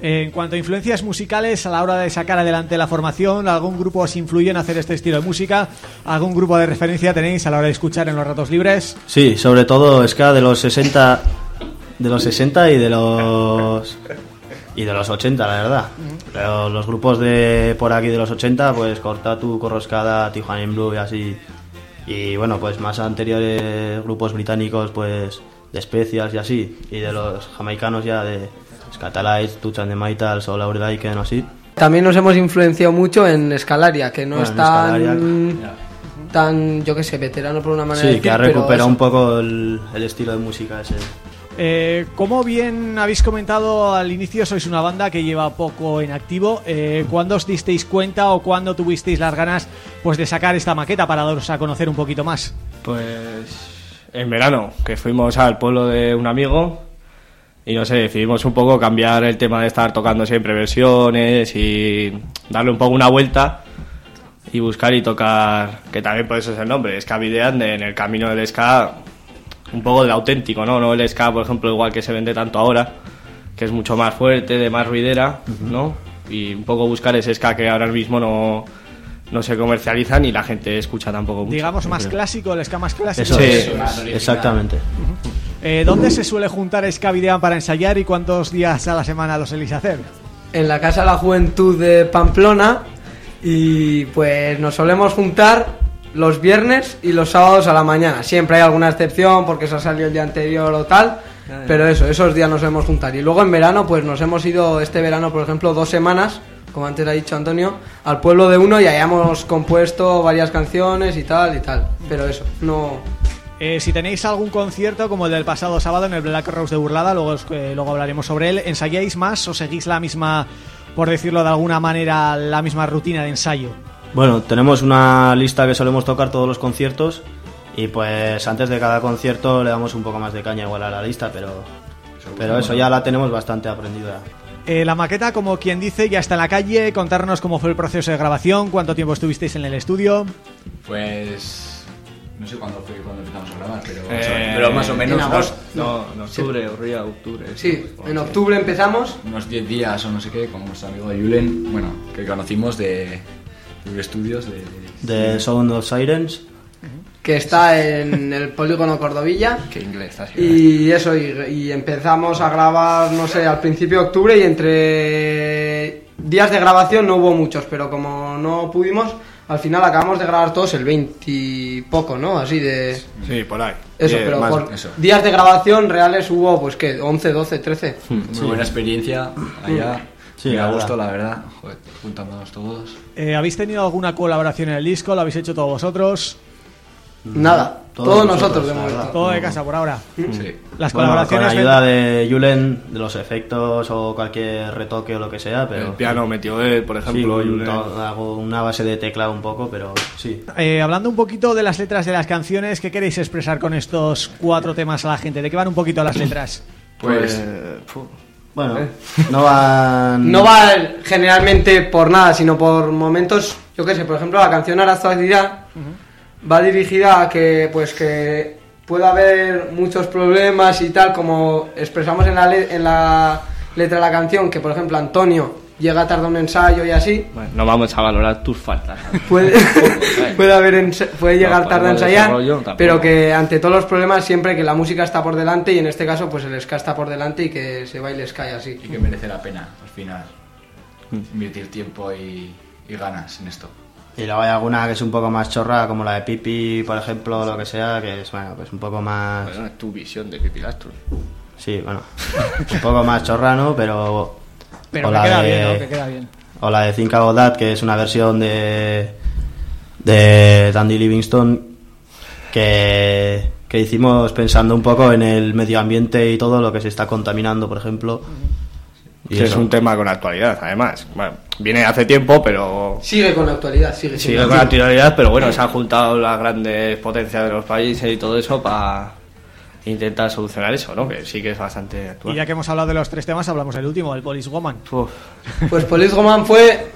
En cuanto a influencias musicales, a la hora de sacar adelante la formación, ¿algún grupo os influye en hacer este estilo de música? ¿Algún grupo de referencia tenéis a la hora de escuchar en los ratos libres? Sí, sobre todo ska de los 60 de los 60 y de los y de los 80, la verdad. Pero los grupos de por aquí de los 80, pues Cortatu, Corroscada, Tijuana in Blue y así. Y bueno, pues más anteriores grupos británicos, pues de Specials y así. Y de los jamaicanos ya de Scatalites, Touch and the Maitals o Laura Daiken o así. También nos hemos influenciado mucho en Escalaria, que no Bueno, es tan, yo qué sé, veterano por una manera de Sí, decir, que ha recuperado un poco el, el estilo de música ese. Eh, como bien habéis comentado al inicio, sois una banda que lleva poco en activo. Eh, ¿Cuándo os disteis cuenta o cuándo tuvisteis las ganas pues de sacar esta maqueta para daros a conocer un poquito más? Pues en verano, que fuimos al pueblo de un amigo y no sé, decidimos un poco cambiar el tema de estar tocando siempre versiones y darle un poco una vuelta y buscar y tocar, que también por eso es el nombre, Ska en el camino del ska, un poco del auténtico, ¿no? No el ska, por ejemplo, igual que se vende tanto ahora, que es mucho más fuerte, de más ruidera, ¿no? Y un poco buscar ese ska que ahora mismo no, no se comercializa ni la gente escucha tampoco mucho. Digamos más clásico, el ska más clásico. Eso es, exactamente. Eh, ¿Dónde se suele juntar Scavidean para ensayar y cuántos días a la semana lo soléis hacer? en la Casa de la Juventud de Pamplona y pues nos solemos juntar los viernes y los sábados a la mañana. Siempre hay alguna excepción porque se ha salido el día anterior o tal, pero eso, esos días nos solemos juntar. Y luego en verano pues nos hemos ido este verano, por ejemplo, dos semanas, como antes ha dicho Antonio, al pueblo de uno y ahí hemos compuesto varias canciones y tal y tal. Pero eso, no... Eh, si tenéis algún concierto como el del pasado sábado en el Black Rose de Burlada, luego, os- eh, luego hablaremos sobre él, ¿ensayáis más o seguís la misma, por decirlo de alguna manera, la misma rutina de ensayo? Bueno, tenemos una lista que solemos tocar todos los conciertos y pues antes de cada concierto le damos un poco más de caña igual a la lista, pero pero eso ya la tenemos bastante aprendida. Eh, la maqueta, como quien dice, ya está en la calle. Contarnos cómo fue el proceso de grabación, cuánto tiempo estuvisteis en el estudio. Pues. No sé cuándo fue cuando empezamos a grabar, pero, Eh, pero más o menos. en agosto. No, en octubre, octubre, octubre. Sí, en octubre empezamos. Unos 10 días o no sé qué, con nuestro amigo de Julen, bueno, que conocimos de estudios de. De Sound of Sirens. que está en el polígono Cordovilla. Qué inglés, así. Y eso, y, y empezamos a grabar, no sé, al principio de octubre y entre días de grabación no hubo muchos, pero como no pudimos, al final acabamos de grabar todos el 20 y poco, ¿no? Así de... Sí, por ahí. Eso, pero más- por eso. días de grabación reales hubo, pues, ¿qué? 11, 12, 13. Muy buena experiencia allá. Sí, Muy la a verdad. gusto, la verdad. Joder, juntándonos todos. Eh, ¿Habéis tenido alguna colaboración en el disco? ¿Lo habéis hecho todos vosotros? Nada, Todos todos, nosotros, nosotros de la momento. Todo de casa por ahora. Sí. Las Bueno, con colaboraciones... la ayuda de Julen, de los efectos o cualquier retoque o lo que sea, pero... El piano metió él, por Sí, ejemplo. un- Julen. hago una base de teclado un poco, pero sí. Eh, hablando un poquito de las letras de las canciones, ¿qué queréis expresar con estos cuatro temas a la gente? ¿De qué van un poquito las letras? Pues. Bueno, no van... No va generalmente por nada, sino por momentos, yo qué sé, por ejemplo, la canción Arazadidad va dirigida a que, pues, que pueda haber muchos problemas y tal, como expresamos en la, le- en la letra de la canción, que por ejemplo Antonio llega tarde a un ensayo y así, Bueno, no vamos a valorar tus faltas. puede, puede, haber puede llegar No, tarde a ensayar, pero que ante todos los problemas siempre que la música está por delante y en este caso pues el ska está por delante y que se baile ska y así. Y que merece la pena, al final, invertir tiempo y, y ganas en esto. Y luego hay alguna que es un poco más chorra, como la de Pipi, por ejemplo, o lo que sea, que es, bueno, pues un poco más... Bueno, es tu visión de Pipi Lastro. Sí, bueno, un poco más chorrano, pero... Pero o que queda de- bien, ¿no? Que queda bien. O la de Think About That, que es una versión de, de Dandy Livingstone que, que hicimos pensando un poco en el medio ambiente y todo lo que se está contaminando, por ejemplo. Y Que es un tema con actualidad, además. Bueno, viene hace tiempo, pero Sigue con la actualidad, sigue sigue con actualidad, pero bueno, se han juntado las grandes potencias de los países y todo eso para intentar solucionar eso, ¿no? Que sí que es bastante Y actual. ya que hemos hablado de los tres temas, hablamos del último, el Police Woman. Pues Police Woman fue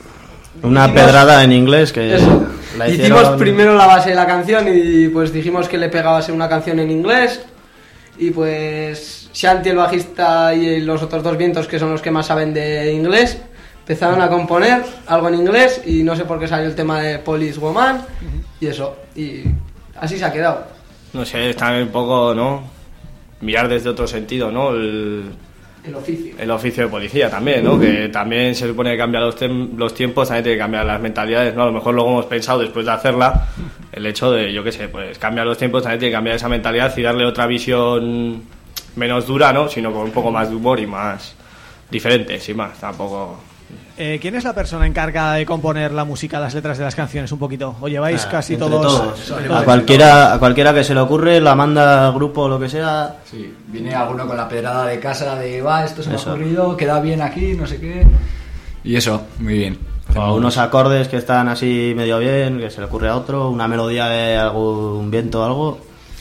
Una hicimos- pedrada en inglés que Eso. la Hicimos hicieron- primero la base de la canción y pues dijimos que le pegaba ser una canción en inglés. Y pues Shanti, el bajista, y los otros dos vientos, que son los que más saben de inglés, empezaron a componer algo en inglés y no sé por qué salió el tema de Police Woman y eso. Y así se ha quedado. No sé, está un poco, ¿no? Mirar desde otro sentido, ¿no? El, El oficio. el oficio de policía también, ¿no? Que también se supone que cambiar los, los tiempos, también tiene que cambiar las mentalidades, ¿no? A lo mejor luego hemos pensado después de hacerla el hecho de, yo qué sé, pues cambiar los tiempos, también tiene que cambiar esa mentalidad y darle otra visión menos dura, ¿no? Sino con un poco más de humor y más diferente, sin más, tampoco... Eh, ¿Quién es la persona encargada de componer la música, las letras de las canciones un poquito? ¿O lleváis Ah, casi todos? todos. A cualquiera, a cualquiera que se le ocurre, la manda al grupo o lo que sea. Sí, viene alguno con la pedrada de casa de, va, esto se me ha ocurrido, queda bien aquí, no sé qué. Y eso, muy bien. O unos acordes que están así medio bien, que se le ocurre a otro, una melodía de algún viento o algo.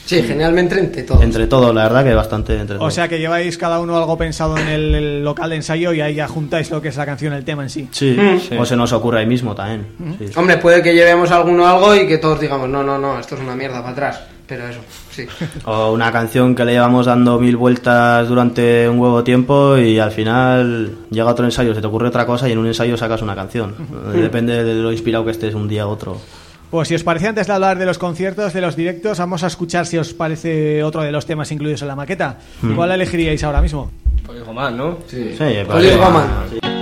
Sí, generalmente entre todos. Entre todos, la verdad que bastante entre O todos. sea que lleváis cada uno algo pensado en el, el local de ensayo y ahí ya juntáis lo que es la canción, el tema en sí. Sí, Mm. o se nos ocurre ahí mismo también. sí. Hombre, puede que llevemos alguno algo y que todos digamos, no, no, no, esto es una mierda para atrás. Pero eso, sí. O una canción que le llevamos dando mil vueltas durante un huevo tiempo y al final llega otro ensayo, se te ocurre otra cosa y en un ensayo sacas una canción. Depende de lo inspirado que estés un día u otro. Pues si os parece, antes de hablar de los conciertos, de los directos, vamos a escuchar si os parece otro de los temas incluidos en la maqueta. Mm. ¿Cuál elegiríais ahora mismo? Más, ¿no? Sí. Sí,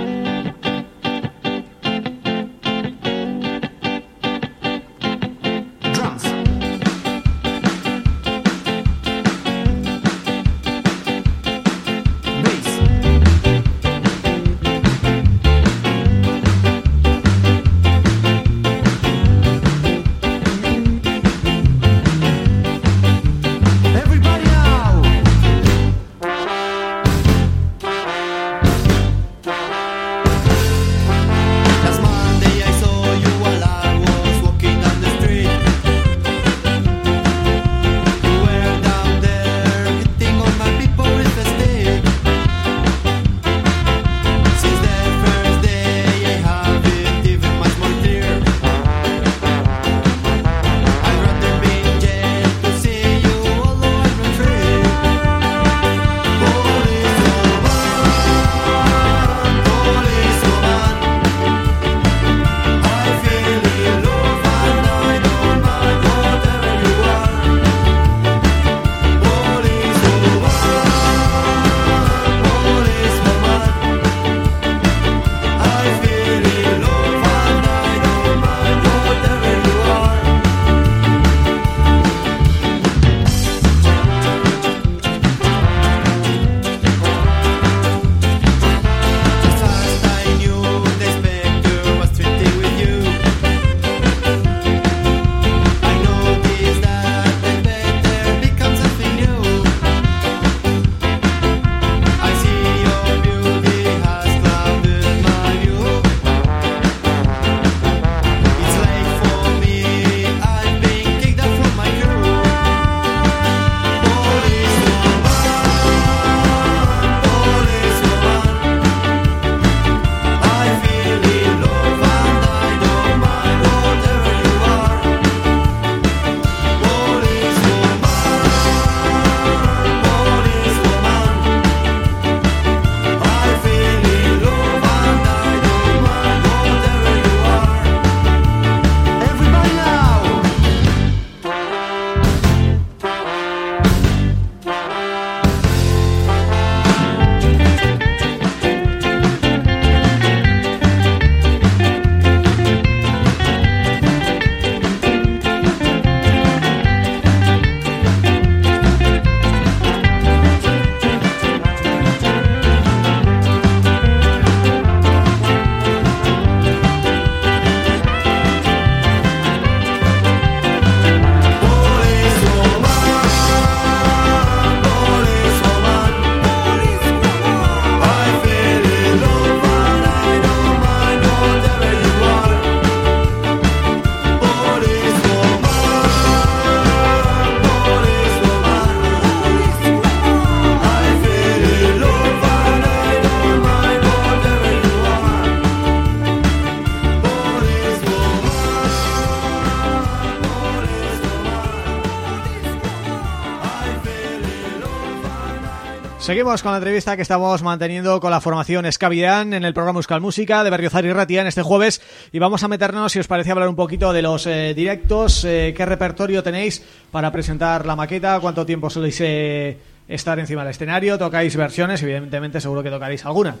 Seguimos con la entrevista que estamos manteniendo con la formación Escavidán en el programa Euskal Música de Berriozar y Ratia en este jueves y vamos a meternos, si os parece, hablar un poquito de los eh, directos, eh, qué repertorio tenéis para presentar la maqueta, cuánto tiempo soléis eh, estar encima del escenario, tocáis versiones, evidentemente seguro que tocaréis alguna.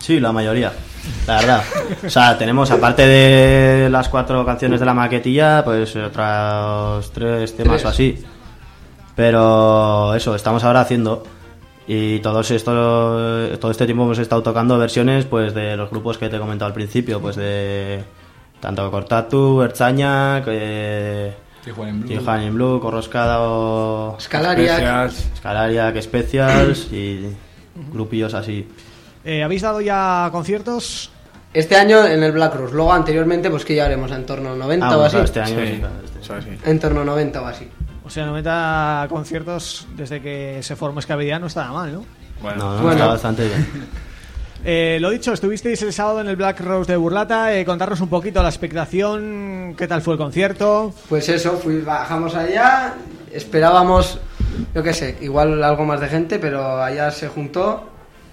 Sí, la mayoría, la verdad. O sea, tenemos, aparte de las cuatro canciones de la maquetilla, pues otros tres temas Tres. o así. Pero eso, estamos ahora haciendo. Y todos esto, todo este tiempo hemos estado tocando versiones pues de los grupos que te he comentado al principio, pues de tanto Cortatu, Ertzaña, que Tijuana in Blue. Corroscada o... Escalaria. Specials. Escalaria, que Specials y grupillos así. Eh, ¿Habéis dado ya conciertos? Este año en el Black Rose, luego anteriormente pues que ya haremos en torno a 90 Ah, o así. este año Sí, sí, claro, este- eso sí. En torno a 90 o así. O sea, 90 conciertos desde que se formó Escavidán no está nada mal, ¿no? Bueno, No, no, Bueno. está bastante bien. Eh, lo dicho, estuvisteis el sábado en el Black Rose de Burlata, eh, contarnos un poquito la expectación, qué tal fue el concierto. Pues eso, fui, bajamos allá, esperábamos, yo qué sé, igual algo más de gente, pero allá se juntó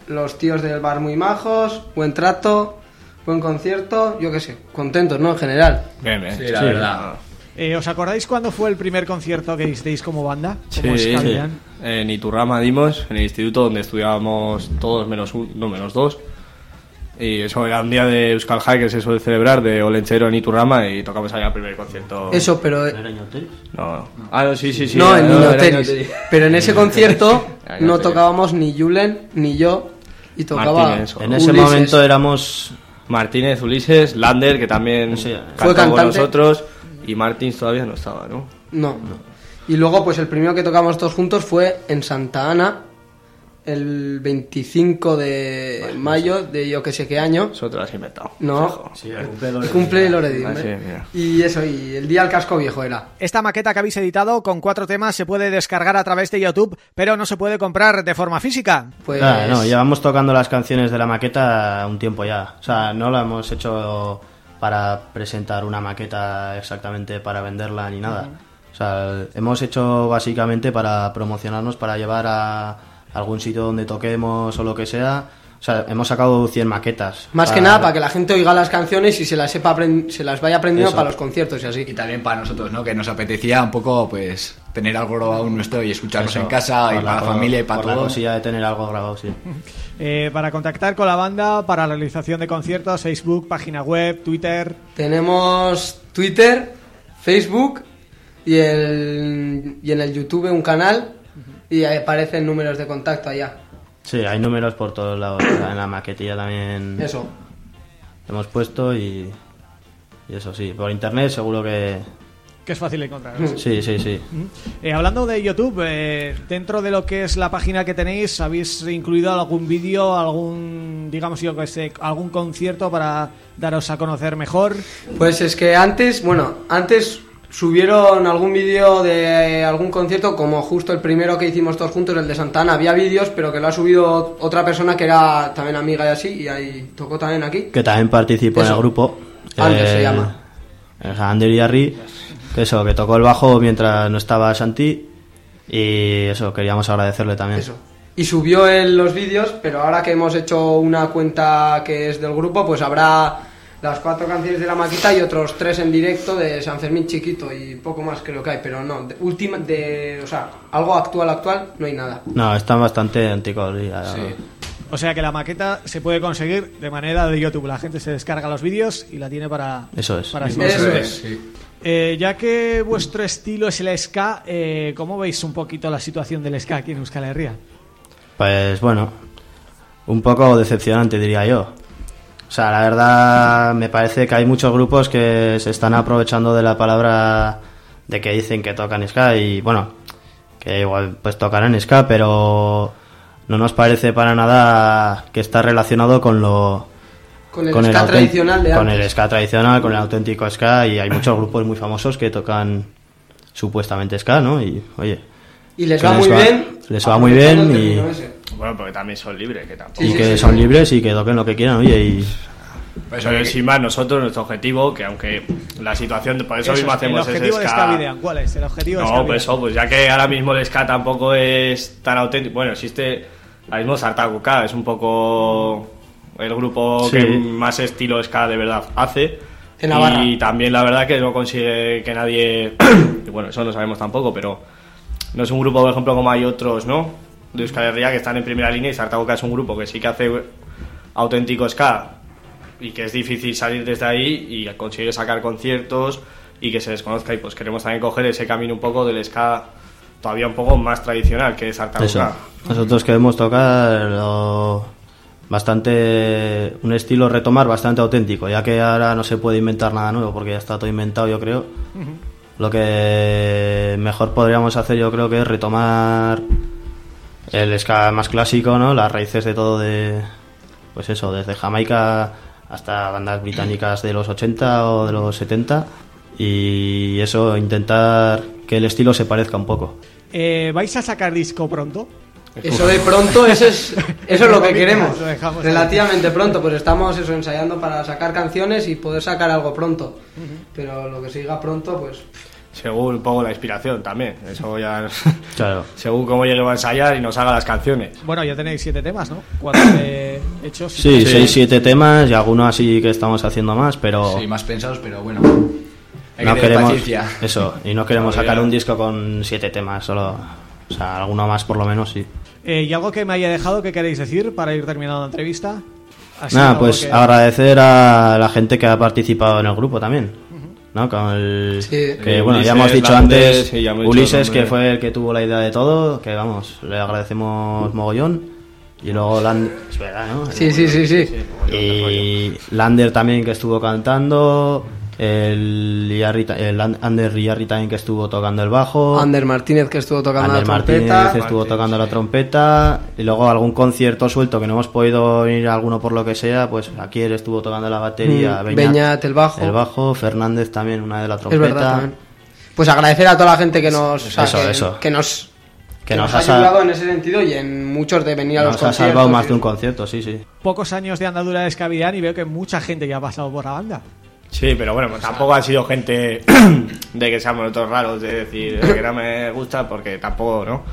los tíos del bar muy majos, buen trato, buen concierto, yo qué sé, contentos, ¿no? En general. bien, bien. Sí, la verdad. Eh, ¿Os acordáis cuándo fue el primer concierto que disteis como banda? Como Sí, Escavidán. En Iturrama dimos, en el instituto donde estudiábamos todos menos uno, no menos dos. Y eso era un día de Euskal High que se suele celebrar, de Olenchero en Iturrama, y tocamos allá el primer concierto. Eso, pero... ¿No era Ñoteris? No. Ah, no, sí, sí, sí. no, en no, Niño era Tenis. Ñoteris. Pero en ese concierto no tocábamos ni Julen ni yo y tocaba Martínez, En ese Ulises. momento éramos... Martínez, Ulises, Lander, que también Sí, cantó con cantante. nosotros, y Martins todavía no estaba, ¿no? No. Y luego, pues el primero que tocamos todos juntos fue en Santa Ana, el 25 de mayo de yo que sé qué año. Eso te lo has inventado. No, Sí, el cumple el cumple Loredi, Ah, hombre. sí, mira. Y eso, y el día al casco viejo era. Esta maqueta que habéis editado con cuatro temas se puede descargar a través de YouTube, pero no se puede comprar de forma física. Pues Claro, no, llevamos tocando las canciones de la maqueta un tiempo ya. O sea, no lo hemos hecho para presentar una maqueta exactamente para venderla ni nada. O sea, hemos hecho básicamente para promocionarnos, para llevar a algún sitio donde toquemos o lo que sea. O sea, hemos sacado 100 maquetas. más O que nada para que la gente oiga las canciones y se las sepa se las vaya aprendiendo Eso. para los conciertos y así. Y también para nosotros, ¿no? Que nos apetecía un poco, pues, tener algo grabado nuestro y escucharnos eso, en casa y por para la familia y para por la todos. cosilla de tener algo grabado, sí. Eh, para contactar con la banda, para la realización de conciertos, Facebook, página web, Twitter... Tenemos Twitter, Facebook y, el, y en el YouTube un canal y aparecen números de contacto allá. Sí, hay números por todos lados. En la maquetilla también Eso. hemos puesto y, y eso sí. Por internet seguro que... que es fácil de encontrar. ¿no? Sí, sí, sí. Eh, hablando de YouTube, eh, dentro de lo que es la página que tenéis, ¿habéis incluido algún vídeo, algún, digamos yo que sé, algún concierto para daros a conocer mejor? Pues es que antes, bueno, antes subieron algún vídeo de algún concierto, como justo el primero que hicimos todos juntos, el de Santana. Había vídeos, pero que lo ha subido otra persona que era también amiga y así, y ahí tocó también aquí. Que también participó en el grupo. Ander se llama. el Ander y eso, que tocó el bajo mientras no estaba Santi. Y eso, queríamos agradecerle también. Eso. Y subió él los vídeos, pero ahora que hemos hecho una cuenta que es del grupo, pues habrá las cuatro canciones de la maquita y otros tres en directo de San Fermín chiquito y poco más creo que hay, pero no, de, última, de, o sea, algo actual, actual, no hay nada. No, están bastante antiguos. ya. O sea que la maqueta se puede conseguir de manera de YouTube. La gente se descarga los vídeos y la tiene para... Eso es. Para Eso siempre. es. Eh, ya que vuestro estilo es el ska, eh, ¿cómo veis un poquito la situación del ska aquí en Euskal Herria? Pues bueno, un poco decepcionante diría yo. O sea, la verdad me parece que hay muchos grupos que se están aprovechando de la palabra de que dicen que tocan ska y bueno, que igual pues tocarán ska, pero no nos parece para nada que está relacionado con lo Con el ska autént- tradicional de con antes. el ska tradicional, con el auténtico ska y hay muchos grupos muy famosos que tocan supuestamente ska, ¿no? Y oye, Y les que va muy bien. les va muy bien el y. Bueno, porque también son libres, que tampoco. y Sí, que sí, son sí. libres y que toquen lo que quieran, oye, y Pero encima nosotros, nuestro objetivo, que aunque la situación, por eso, Eso mismo el hacemos objetivo ese de ska... Ska ¿cuál es? El objetivo de Ska No, Videan. pues eso, pues ya que ahora mismo el ska tampoco es tan auténtico. Bueno, existe ahora mismo Sartakuka es un poco el grupo Sí. que más estilo ska de verdad hace. En Navarra. Y también la verdad que no consigue que nadie, y bueno, eso no sabemos tampoco, pero no es un grupo, por ejemplo, como hay otros, ¿no? De Euskal Herria que están en primera línea y Sartakuka es un grupo que sí que hace auténtico ska y que es difícil salir desde ahí y conseguir sacar conciertos y que se desconozca y pues queremos también coger ese camino un poco del ska todavía un poco más tradicional que es Eso. Sartakuka. Nosotros queremos tocar lo- bastante un estilo retomar bastante auténtico, ya que ahora no se puede inventar nada nuevo porque ya está todo inventado, yo creo. Lo que mejor podríamos hacer, yo creo que es retomar el ska más clásico, ¿no? Las raíces de todo de pues eso, desde Jamaica hasta bandas británicas de los 80 o de los 70 y eso intentar que el estilo se parezca un poco. Eh, ¿Vais a sacar disco pronto? Eso de pronto, eso es, eso es lo que queremos. Relativamente pronto, pues estamos eso ensayando para sacar canciones y poder sacar algo pronto. Pero lo que se diga pronto, pues Según un poco la inspiración también, eso ya Claro. según cómo lleguemos a ensayar y nos haga las canciones. Bueno, ya tenéis siete temas, ¿no? Cuatro de hechos. Sí, seis, siete temas y algunos así que estamos haciendo más, pero Sí, más pensados, pero bueno. Hay no que queremos paciencia. eso y no queremos sacar un disco con siete temas, solo, o sea, alguno más por lo menos sí. Eh, ¿Y algo que me haya dejado que queréis decir para ir terminando la entrevista? Así, Nada, pues que- agradecer a la gente que ha participado en el grupo también. ¿no? Con el, Sí. que bueno, ya Ulises, hemos dicho Lander, antes, sí, ya hemos dicho Ulises el que fue el que tuvo la idea de todo, que vamos, le agradecemos mogollón. Y luego Lander, es verdad, ¿no? sí, sí, sí, sí. Y Lander también que estuvo cantando, el, el An- Ander Iarri también que estuvo tocando el bajo. Ander Martínez que estuvo tocando Ander la trompeta. Martínez estuvo tocando la trompeta y luego algún concierto suelto que no hemos podido ir a alguno por lo que sea, pues aquí él estuvo tocando la batería, Mm, Beñat, el bajo. el bajo, Fernández también una de la Es trompeta. verdad también. Pues agradecer a toda la gente que nos, o sea, Eso, que, eso. que nos, Que que nos nos ha ayudado en ese sentido y en muchos de venir a los Nos ha conciertos. salvado más de un concierto, sí, sí. Pocos años de andadura de Escavidán y veo que mucha gente ya ha pasado por la banda. Sí, pero bueno, pues tampoco ha sido gente de que seamos nosotros raros, de decir "Eh, que no me gusta, porque tampoco, ¿no?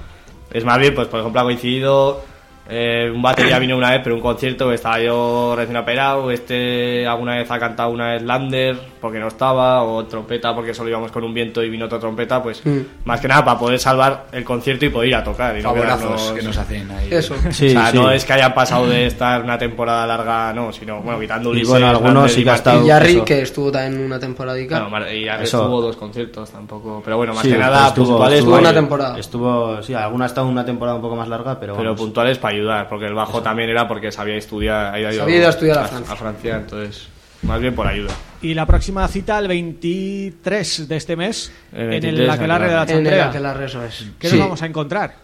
Es más bien, pues por ejemplo, ha coincidido. Eh, un batería vino una vez, pero un concierto que estaba yo recién operado. Este alguna vez ha cantado una vez Lander porque no estaba, o trompeta porque solo íbamos con un viento y vino otra trompeta. Pues Mm. más que nada para poder salvar el concierto y poder ir a tocar. Y no quedarnos- que nos hacen ahí. Eso. Sí, o sea, sí. no es que hayan pasado de estar una temporada larga, no, sino, bueno, quitando Y Ulises, bueno, algunos Lander sí y que ha estado- Y Jarry, eso. que estuvo también una temporadica. Bueno, y ya Eso. estuvo dos conciertos tampoco. Pero bueno, más Sí, que nada, estuvo- puntuales. estuvo una temporada. Estuvo, sí, alguna ha estado una temporada un poco más larga, pero, Pero vamos. puntuales para ayudar, porque el bajo también era porque sabía estudiar. había ido había ido a estudiar a Francia. A Francia, entonces, más bien por ayuda. Y la próxima cita el 23 de este mes El en 23, el Aquelarre de la En el Chantrea. Aquelarre, eso es. ¿Qué Sí. nos vamos a encontrar?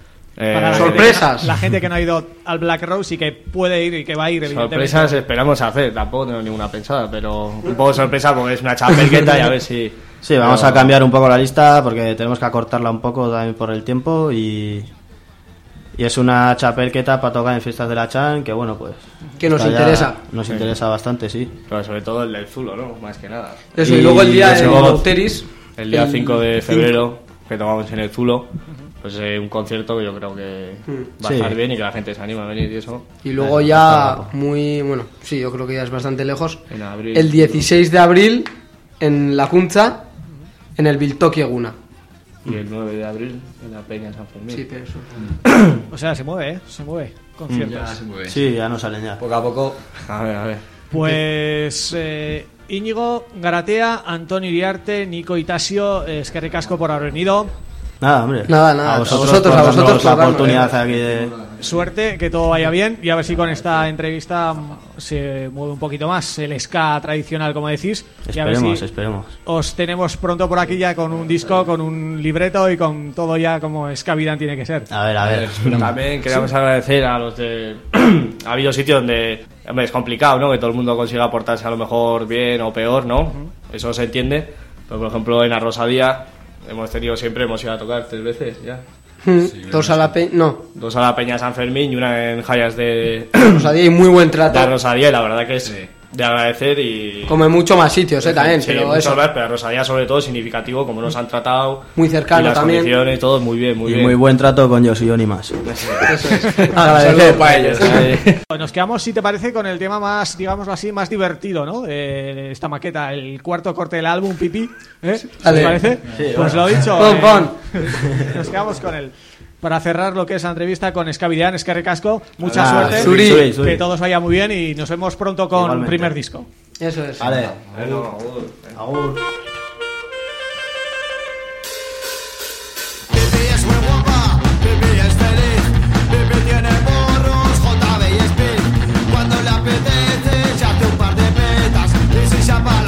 Eh, Para la Sorpresas. gente la gente que no ha ido al Black Rose y que puede ir y que va a ir. Sorpresas esperamos hacer, tampoco tengo ninguna pensada, pero un poco sorpresa porque es una chapelqueta y a ver si. Sí, vamos pero- a cambiar un poco la lista porque tenemos que acortarla un poco también por el tiempo y, y es una chapelqueta para tocar en fiestas de la Chan que bueno pues Que nos interesa. nos interesa bastante sí Pero sobre todo el del Zulo, ¿no? Más que nada. Eso, y, Y luego el día de Bauteris. El día el 5 de cinco. febrero, que tomamos en el Zulo, pues eh, un concierto que yo creo que Mm. va a Sí. estar bien y que la gente se anima a venir y eso. Y luego ya muy, bueno, sí, yo creo que ya es bastante lejos. En abril. El 16 de abril en La Cunza, en el Biltoki Eguna. Y el 9 de abril en la Peña San Fermín. Sí, pero eso. O sea, se mueve, ¿eh? Se mueve. Conciertos. Ya se mueve. sí ya no salen ya Poco a poco. A ver, a ver. Pues eh, Íñigo, Garatea, Antonio Iriarte, Nico Itasio, eh, es que ricasco por haber venido. Nada hombre Nada, nada, a vosotros, por a vosotros darnos la por darnos- oportunidad aquí de Suerte, que todo vaya bien y a ver si con esta entrevista mm, se mueve un poquito más el ska tradicional, como decís. y a ver esperemos si esperemos os tenemos pronto por aquí ya con un disco, con un libreto y con todo ya como ska vida tiene que ser. a ver a ver También queríamos agradecer a los de... ha habido sitios donde hombre, es complicado, ¿no? Que todo el mundo consiga aportarse a lo mejor bien o peor, ¿no? Eso se entiende. Pero, por ejemplo, en Arrosadía hemos tenido siempre, hemos ido a tocar tres veces ya. Mm, Dos a la pe... No, Dos a la Peña San Fermín y una en Jayas de, o sea, hay muy buen de trato. Arrosadía y la verdad que es de agradecer y... Como en muchos más sitios, eh, también, Sí, pero muchas eso. veces, pero Rosalía sobre todo significativo, como nos han tratado. Muy cercano y las también. condiciones, todo muy bien, muy y bien. muy buen trato con Josie y más. Agradecer. Agradecer para ellos. Nos quedamos, si te parece, con el tema más, digámoslo así, más divertido, ¿no? De esta maqueta, el cuarto corte del álbum, Pipi. ¿Eh? ¿Te parece? Sí, pues bueno. lo dicho. Pon, eh. Nos quedamos con él. Para cerrar lo que es la entrevista con Escavidean, es que recasco, mucha Ah, suerte, Suri, Suri, Suri. que todos vaya muy bien y nos vemos pronto con Igualmente. primer disco. Eso es. Vale. Agur. Pipi es muy guapa, Pipi es feliz, Pipi tiene morros, JB y Speed. Cuando le apetece se hace un par de petas y si se apalanca,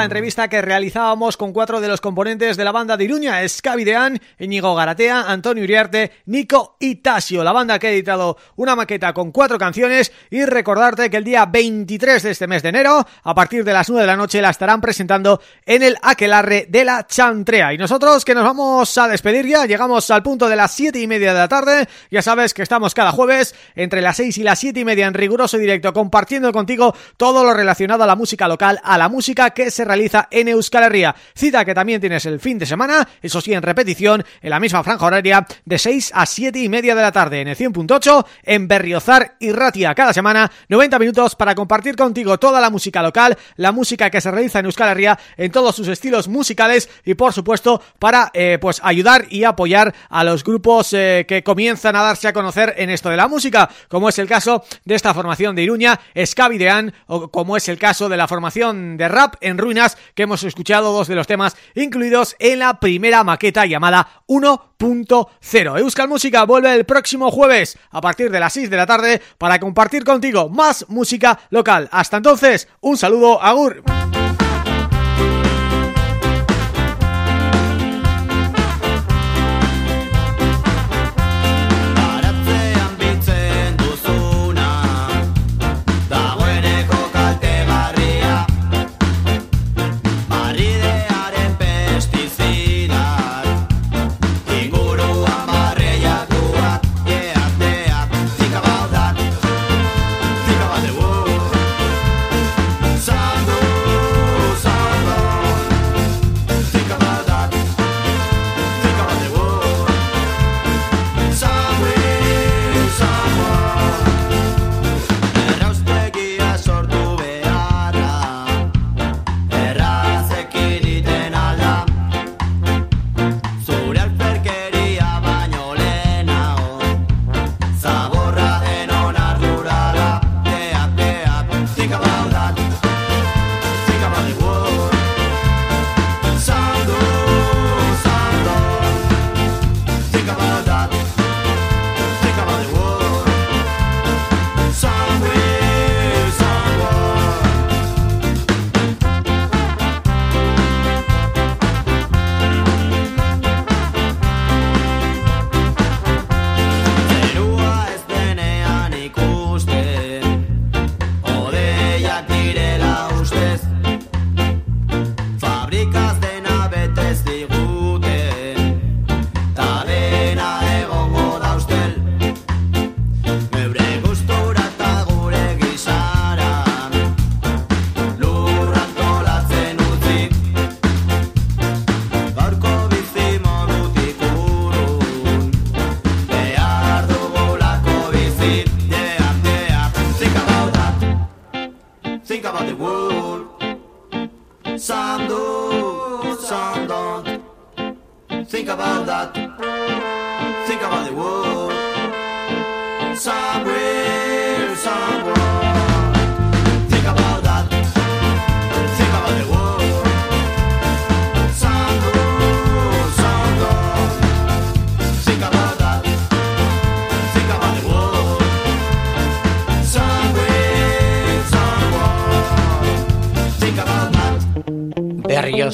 la entrevista que realizábamos con cuatro de los componentes de la banda de Iruña, Escavidean, Íñigo Garatea, Antonio Uriarte, Nico y Tasio, la banda que ha editado una maqueta con cuatro canciones y recordarte que el día 23 de este mes de enero, a partir de las 9 de la noche, la estarán presentando en el Aquelarre de la Chantrea. Y nosotros que nos vamos a despedir ya, llegamos al punto de las siete y media de la tarde, ya sabes que estamos cada jueves entre las 6 y las siete y media en riguroso directo compartiendo contigo todo lo relacionado a la música local, a la música que se realiza en Euskal Herria. Cita que también tienes el fin de semana, eso sí en repetición, en la misma franja horaria de 6 a 7 y media de la tarde en el 100.8 en Berriozar y Ratia. Cada semana 90 minutos para compartir contigo toda la música local, la música que se realiza en Euskal Herria en todos sus estilos musicales y por supuesto para eh, pues ayudar y apoyar a los grupos eh, que comienzan a darse a conocer en esto de la música, como es el caso de esta formación de Iruña, Escavidean, o como es el caso de la formación de rap en que hemos escuchado dos de los temas incluidos en la primera maqueta llamada 1.0. Euskal Música vuelve el próximo jueves a partir de las 6 de la tarde para compartir contigo más música local. Hasta entonces, un saludo, Agur.